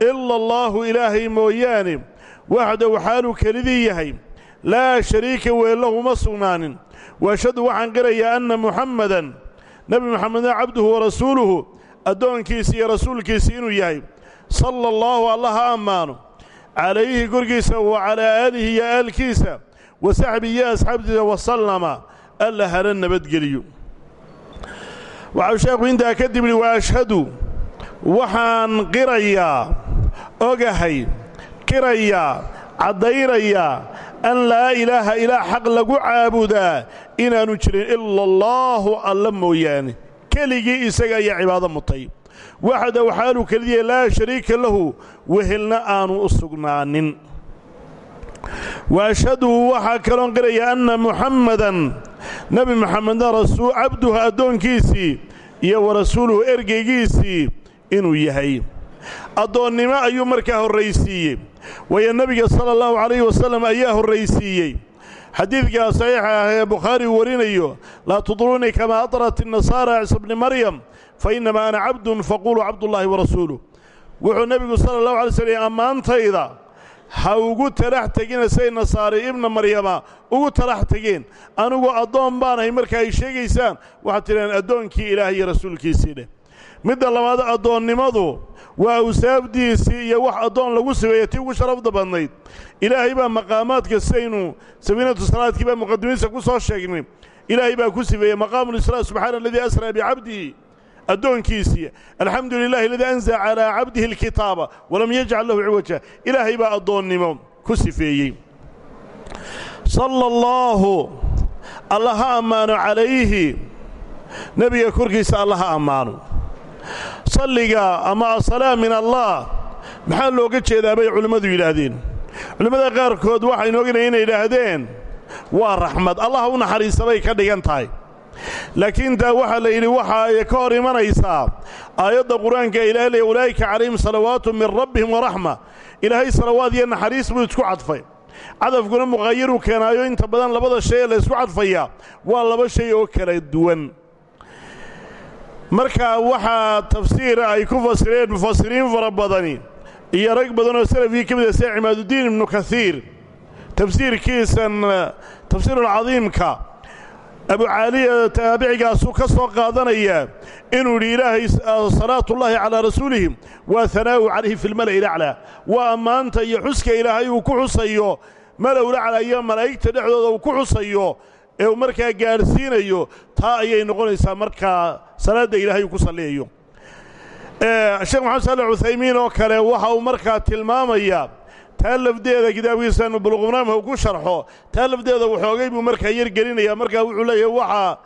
ila allaahu ilaahay mooyaane waxdahu xaaluu kelidii yahay laa shariika weellahu ma sugnaanin. Wa ashhadu waxaan qirayaa anna muxammadan nebi moxamedna cabduhu wa rasuuluhu addoonkiisi iyo rasuulkiisi inuu yahay. Sala allaahu alla ha ammaano calayhi korkiisa wa calaa aalihi iyo aalkiisa wa saxbihi iyo asxaabtiisa wasallama alla hana nabadgeliyo. Waxau sheekhu intaa kadib ihi wa ashhadu waxaan qirayaa ogahay qirayaa caddaynayaa an laa ilaaha ilaa xaq lagu caabudaa inaannu jirin ila allaahu alla mooyaane keligii isaga ayaa cibaado mutay waxdahu xaaluu kelidiya laa shariika lahu wehelna aanu u sugnaanin. Wa ashhadu waxaa kaloon qiraya anna muxammadan nebi moxamedna cabduhu addoonkiisii iyo wa rasuuluhu ergeygiisii inuu yahay. Addoonnimo ayuu markaa horraysiiyey. Waayo nebiga sala allahu calayhi wasallam ayaa horraysiiyey xadiidkaa saxiixa ah ee bukhaari warinayo laa tudruunii kamaa adrat innasaara ciisa bni maryam fa innamaa ana cabdun faquuluu cabdullaahi warasuuluh wuxuu nebigu sala allahu alay slm ammaantayda ha ugu talax tegina say nasaari ibna maryama ugu talax tegeen anigu addoon baanahay marka ay sheegaysaan. Waxaad tidhahaan addoonkii ilaah iyo rasuulkiisii dheh. Midda labaad addoonnimadu waa awsaabdiisii iyo wax addoon lagu sameeya tii ugu sharafda badnayd ilaahay baa maqaamaadka sidaynu safiinatu salaadkii baa muqadimiinsa ku soo sheegnay. Ilaahay baa ku sifeeyey maqaamulisraa subxaana aladii asraa bicabdihi addoonkiisii. Alxamdu lilahi aladii anzala calaa cabdihi alkitaaba walam yajcal lahu ciwaja ilaahay baa addoonnimo ku sifeeyey. Sala allaahu alla ha ammaano calayhi. Nebiga korkiisa alla ha ammaano salliga ama asalaam min allah. Maxaa looga jeedaa bay culimmadu yidhaahdeen. Culimmada qaarkood waxay nooginaya inay yidhaahdeen waa raxmad allah u naxariista bay ka dhigan tahay. Laakiin taa waxaa la yidhi waxa ay ka hor imanaysaa aayadda qur'aanka ilaah leey ulaa'ika calayhim salawaatu min rabbihim waraxma ilaahay salawaad iyo naxariis buu isku cadfay. Cadafkuna muqaayiruu keenaayo inta badan labada shay ee la ysku cadfayaa waa laba shay oo kala duwan marka waxaa tafsiira ay ku fasireen mufasiriin fara badani iyo rag badan oo salafkii ka mid a sida cimaadudiin ibnu kaiir tafsiirkiisan tafsiirulcadiimka abucaaliya taabicigaasuu ka soo qaadanayaa inuu yidhi ilaahay salaatuullaahi calaa rasuulihim waa hanaa'u calayhi fi lmala'i laclaa waa ammaanta iyo xuska ilaahay uu ku xusayo malow laclaa iyo malaa'igta dhexdooda uu ku xusayo ee markaa gaadhsiinayo taa ayay noqonaysaa markaa salaadda ilaahay uu ku salliyayo sheekh maxamed saale cuthaymiin oo kale waxa uu markaa tilmaamayaa taa lafdeeda kitaabkiisaanu buluqumnaamha uu ku sharxo taa lafdeeda waxoogay buu markaa yar gelinayaa markaa wuxuu leeyahay waxaa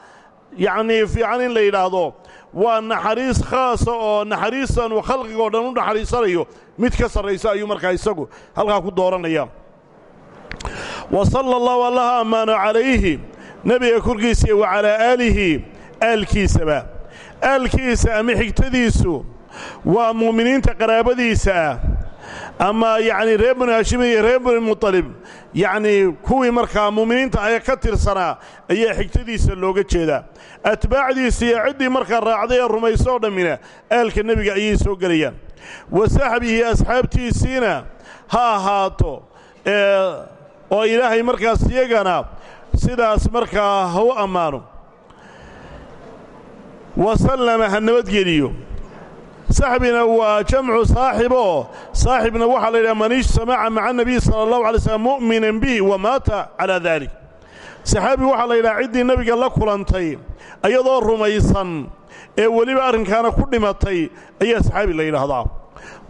yacnii fiican in la yidhaahdo waa naxariis khaasa oo naxariistan uu khalqiga o dhan u naxariisanayo mid ka sarraysa ayuu markaa isagu halkaa ku dooranaya. Wa sala allahu allaha ammaano nebiga korkiisa wa calaa aalihi aalkiisaba. Aalkiisa ama xigtadiisu waa mu'miniinta qaraabadiisa. Ah ama yacnii reer haashim iyo reer banu mutalib yacnii kuwii markaa mu'miniinta ahe ka tirsanaa ayaa xigtadiisa looga jeedaa atbaacdiisa iyo ciddii markaa raacday ee rumayso oo dhammina aalka nebiga ayay soo gelayaan. Wa saxbihi asxaabtiisiina ha ahaato oo ilaahay markaas iyagana sidaas markaa ha u ammaano. Wa sallama ha nabadgeliyo saxbina waa jamcu saaxiboo saaxibna waxaa la yidhaha man ijtamaca maca nebiy sala allahu alay slam mu'minan bihi wa maata calaa daalik saxaabi waxaa la yidhaha ciddii nebiga la kulantay iyadoo rumaysan ee weliba arrinkaana ku dhimatay ayaa saxaabi la yidhaahdaa.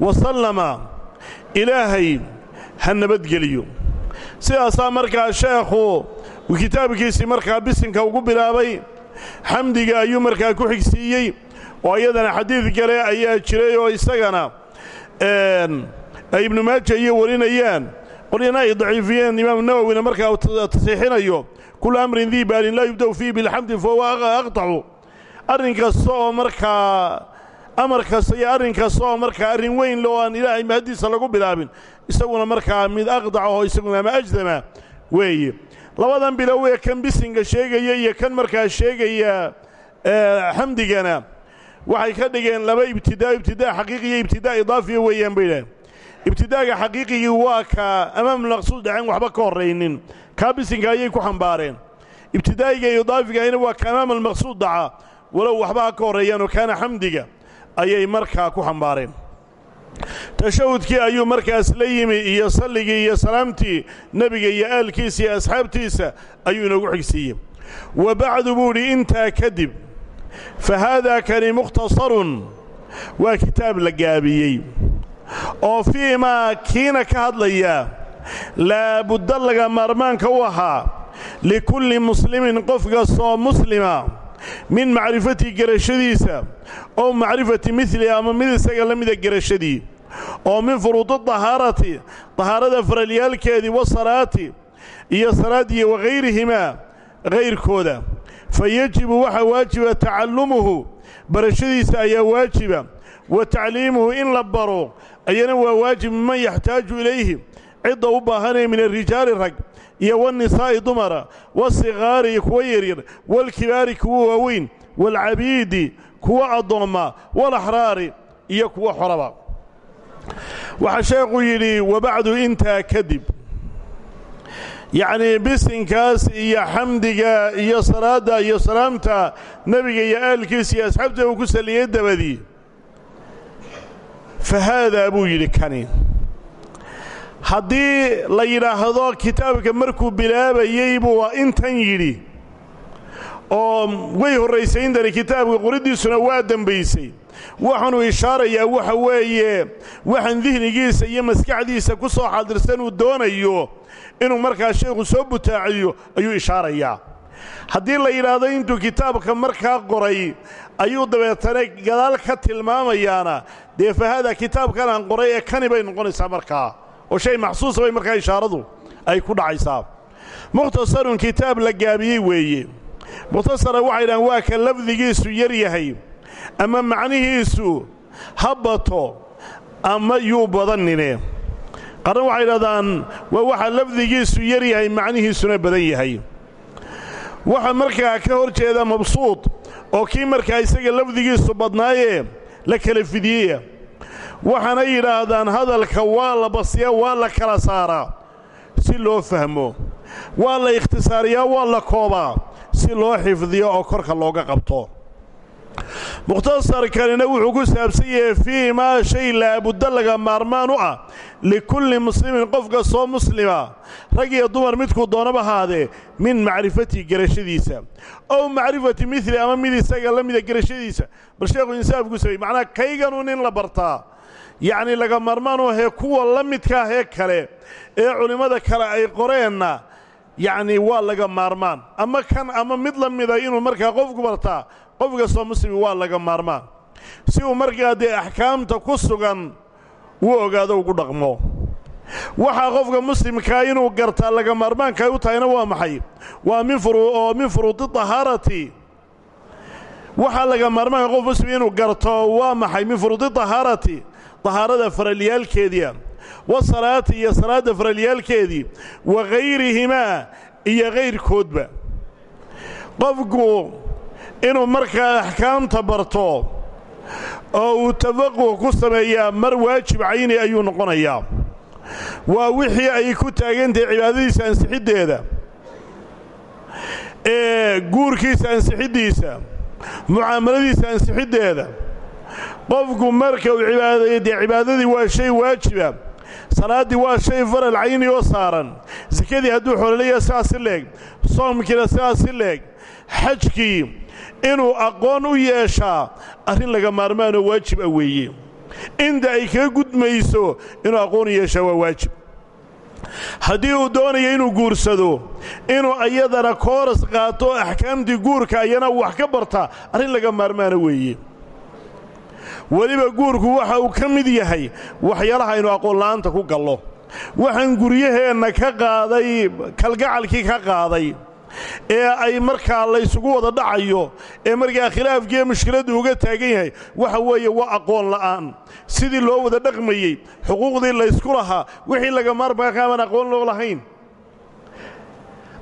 Wa sallama ilaahay ha nabadgeliyo sidaasaa markaa sheekhu kitaabkiisii markaa bisinka ugu bilaabay xamdiga ayuu markaa ku xigsiiyey oo iyadana xadiid kale ayaa jiray oo isagana ay ibnu maaja iyo warinayaan qolyana ay daciifiyeen imaamu nawowina markaa tasiixinayo kullu amrin dii baalin laa yubda'u fiihi bilxamdi fahuwa aqtacu. Arrin kasta oo markaa amar kasta iyo arrin kasta oo markaa arrin weyn loo aan ilaahay mahaddiisa lagu bilaabin isaguna markaa mid aqdac isaguna ama ajdama weeye labadan bilow ee kan bisinka sheegaya iyo kan markaa sheegaya xamdigana waxay ka dhigeen laba ibtidaa ibtidaa xaqiiqi iyo ibtidaa idaafiya weeyaan bay idhaaheen ibtidaaga xaqiiqigii waa kaa amaam maqsuud dhacen waxba ka horraynin. Kaa bisinka ayay ku xambaareen. Ibtidaa'iga iyo idaafigahina waa ka amaam almaqsuud dhaca walow waxba ha ka horreeyaanoo kaana xamdiga ayay markaa ku xambaareen tashahudkii ayuu markaas la yimi iyo salligii iyo salaamtii nebiga iyo aalkiisa iyo asxaabtiisa ayuu inoogu xigsiiyey wa bacdu buu idhi intaa kadib fa haadaa kani mukhtasarun waa kitaab la gaabiyey. Oo fii maa kiina ka hadlaya laabudda laga maarmaanka u ahaa likulli muslimin qof kastoo muslima min macrifati gerashadiisa ow macrifati midli ama mid isaga la mida gerashadii oo min furuudi dahaarati dahaarada faralyaalkeedii wasalaati iyo salaadiya waghayrihimaa hayrkooda fa yejibu waxaa waajiba tacallumuhu barashadiisa ayaa waajiba. Wa tacliimuhu in la baro ayana waa waajib miman yaxtaaju ilayhi cidda u baahanaya min alrijaali rag iyo wanisaa'i dumara wasikhaari kuwa yaryar waalkibaari kuwa waaweyn waalcabiidi kuwa addoomma walaxraari iyo kuwa xoraba. Waxaa sheekhu yidhi wabacdu intaa kadib. Yacnii bisinkaas iyo xamdiga iyo salaadda iyo salaamta nebiga iyo aalkiisa iyo asxaabta uu ku salliyey dabadii. Fa haadaa buu yidhi kani haddii la yidhaahdo kitaabka markuu bilaabayey buu intan yidhi oo way horraysay intani kitaabka qoriddiisuna waa dembaysay waxaanuu ishaarayaa waxa weeye waxaan dihnigiisa iyo maskaxdiisa ku soo xaadirsan uu doonayo inuu markaa sheekhu soo butaaciyo ayuu ishaarayaa. Haddii la yidhaahdo intuu kitaabka markaa qoray ayuu dabeetana gadaal ka tilmaamayaana dee fahaada kitaabkan aan qoray ee kani bay noqonaysaa markaa oo shay maxsuusa bay markaa ishaaradu ay ku dhacaysaa. Mukhtasarun kitaab la gaabiyey weeye. Mukhtasara waxay dhahaan waa ka lafdigiisu yar yahay ama macnihiisu ha bato ama yuu badanine. Qarna waxay dhahdaan waa waxa lafdigiisu yar yahay macnihiisuna badan yahay. Waxa markaa ka hor jeeda mabsuud oo kii markaa isaga lafdigiisu badnaayee la kala fidiyeya waxaana yidhaahdaan hadalka waa la basiyaa waa la kala saaraa. Si loo fahmo waa la ikhtisaariyaa waa la koobaa. Si loo xifdiyo oo korka looga qabto. Mukhtasarkanina wuxuu ku saabsan yahay fii maa shay laabudda laga maarmaan u ah likulli muslimin qof kastoo muslima rag iyo dumar midkuu doonaba haadee min macrifatihi gerashadiisa ow macrifati midli ama mid isaga la mida gerashadiisa bal sheekhu insaafku samey macnaa kayganun in la bartaa yacnii laga maarmaan u ahee kuwa la midka ahee kale ee culimmada kale ay qoreenna yacnii waa laga maarmaan. Ama kan ama mid la inuu markaa qofku bartaa qof kastoo waa laga maarmaan. Si uu markaa dee axkaamta ku sugan uu ogaado ugu dhaqmo. Waxaa qofka muslimkaa inuu gartaa laga maarmaanka ay u tahayna waa maxay? Waa min oo min furuudi tahaarati. Waxaa laga maarmaanka qof muslim inuu garto waa maxay? Min furuudi tahaarati tahaarada faralyaalkeedia wasalaati iyo salaadda faralyaalkeedii wa hayrihimaa iyo kayrkoodba qofku inuu markaa axkaamta barto oo uu tafaquh ku sameeyaa mar waajib cayni ayuu noqonayaa. Waa wixii ay ku taagantahay cibaadadiisa ansixiddeeda ee guurkiisa ansixiddiisa mucaamaladiisa ansixiddeeda qofku marka uu cibaadayo dee cibaadadii waa shay waajiba. Salaaddii waa shay faral cayni oo saaran. Sakadii hadduu xoololaya sidaas si leeg soomkiina sidaas si leeg. Xajkii inuu aqoon u yeeshaa arrin laga maarmaanoo waajib ah weeye. Inta ay kaga gudmayso inuu aqoon u yeeshaa waa waajib. Haddii uu doonayo inuu guursado inuu ayadana kooras qaato axkaamtii guurka ayana wax ka bartaa arrin laga maarmaana weeye weliba guurku waxa uu ka mid yahay waxyaalaha aynu aqoonla'aanta ku gallo. Waxaan guryaheenna ka qaaday kalgacalkii ka qaaday ee ay markaa laysugu wada dhacayo ee markaa khilaafkiiyo mushkiladdu uga taagan yahay waxa weeye waa aqoon la'aan. Sidii loo wada dhaqmayey xuquuqdii laysku lahaa wixii laga maarmaakaaban aqoon loo lahayn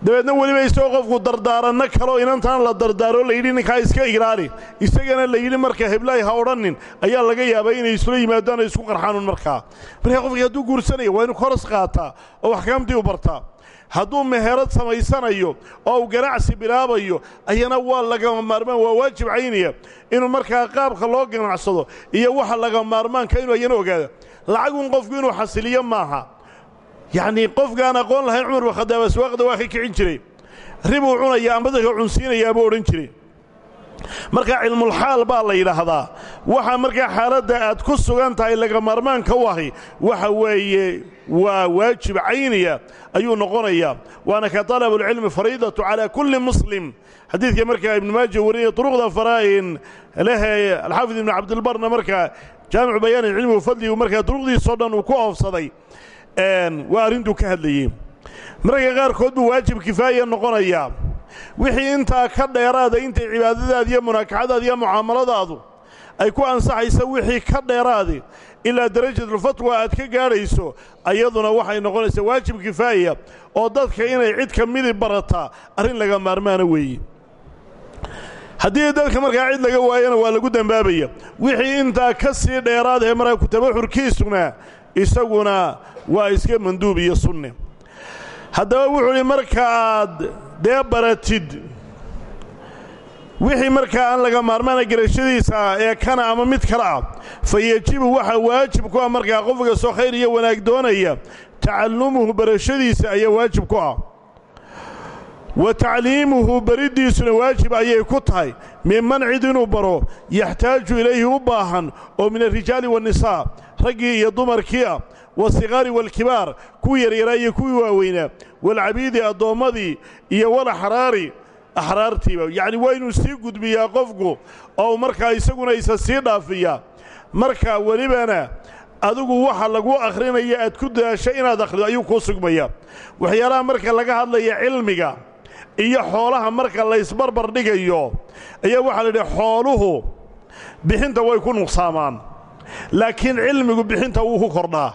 dabeedna weliba isagoo qofku dardaaranno kaloo inantan la dardaaro layidhi ninkaa iska igraari. Isagana layidhi marka heblaay ha odhannin ayaa laga yaabaa inay isula yimaadaan isku qarxaanun markaa. Markaa qofkii hadduu guursanaya waa inu koras qaataa oo axkaamtii u bartaa hadduu meherad samaysanayo oo uu ganacsi bilaabayo ayana waa lagama maarmaan waa waajib caynaya inuu markaa qaabka loo ganacsado iyo waxa laga maarmaanka inuu ayana ogaado. Lacagun qofku inuu xasiliyo maaha yacnii qofkaan aqoon lahayn cumar bin khadaab aswaaqda waa ka kicin jiray. Ribuu cunaya amba dadka cunsiinayaabuu odhan jiray. Markaa cilmulxaal baa la yidhaahdaa waxaa markaa xaaladda aad ku sugan tahay laga maarmaanka u ahi waxa weeye waa waajib cayniya ayuu noqonayaa waana ka talabulcilmi fariidatu calaa kulli muslim. Xadiidka markaa ibnu maaja warinaya turuqda faraa'in lehe alxaafid ibnu cabdilbarna markaa jaamicu bayaani cilmigu fadligu markaa turuqdiisoo dhan uu ku oofsaday waa arrintuu ka hadlayey. Mararka qaarkood buu waajib kifaaya noqonayaa wixii intaa ka dheeraada intay cibaadadaada iyo munaakacadaada iyo mucaamaladaadu ay ku ansaxaysa wixii ka dheeraadi ilaa darajatulfatwa aad ka gaadhayso ayaduna waxay noqonaysaa waajib kifaaya oo dadka inay cid ka midi barataa arrin laga maarmaana weeye. Haddii dadka markaa cid laga waayana waa lagu dembaabaya wixii intaa ka sii dheeraad ee markaa kutabaxurkiisuna isaguna waa iska manduub iyo sunne. Haddaba wuxuu idhi marka aad dee baratid wixii markaa aan laga maarmaana garashadiisa ee kana ama mid kale ah fa yejibu waxaa waajib ku ah markaa qof kastoo khayr iyo wanaag doonaya tacallumuhu barashadiisa ayaa waajib ku ah wa tacliimuhu bariddiisuna waajib ayay ku tahay minman cid inuu baro yaxtaaju ilayhi u baahan oo min alrijaali waannisaa raggii iyo dumarkii ah waasiqaari waalkibaar kuwii yaryaraa iyo kuwii waaweynaa waalcabiidi addoommadii iyo walaxraari axraartiiba. Yacni waa inuu sii gudbiyaa qofku oo markaa isaguna isa sii dhaafiya marka welibana adigu waxa lagu akhrinaya aad ku daasho inaad akhrido ayuu kuu sugmaya. Waxyaalaha marka laga hadlaya cilmiga iyo xoolaha marka laysbarbar dhigayo ayaa waxaa la yidhi xooluhu bixinta way ku nuqsaamaan laakiin cilmigu bixinta wuu ku kordhaa.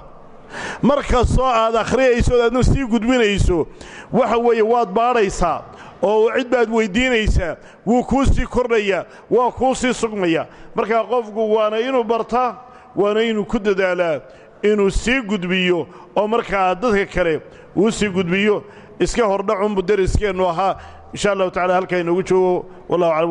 Mar kastoo aad akhriyayso ood aadna sii gudbinayso waxa weeye waad baadhaysaa oo cid baad weyddiinaysaa wuu kuu sii kordhayaa waa kuu sii sugmaya. Markaa qofku waana inuu bartaa waana inuu ku dadaalaa inuu sii gudbiyo oo markaa dadka kale uu sii gudbiyo iska hordhacunbu deriskeennu ahaa. Insha allahu tacala halkaa inoogu joogo. Wallahu aclam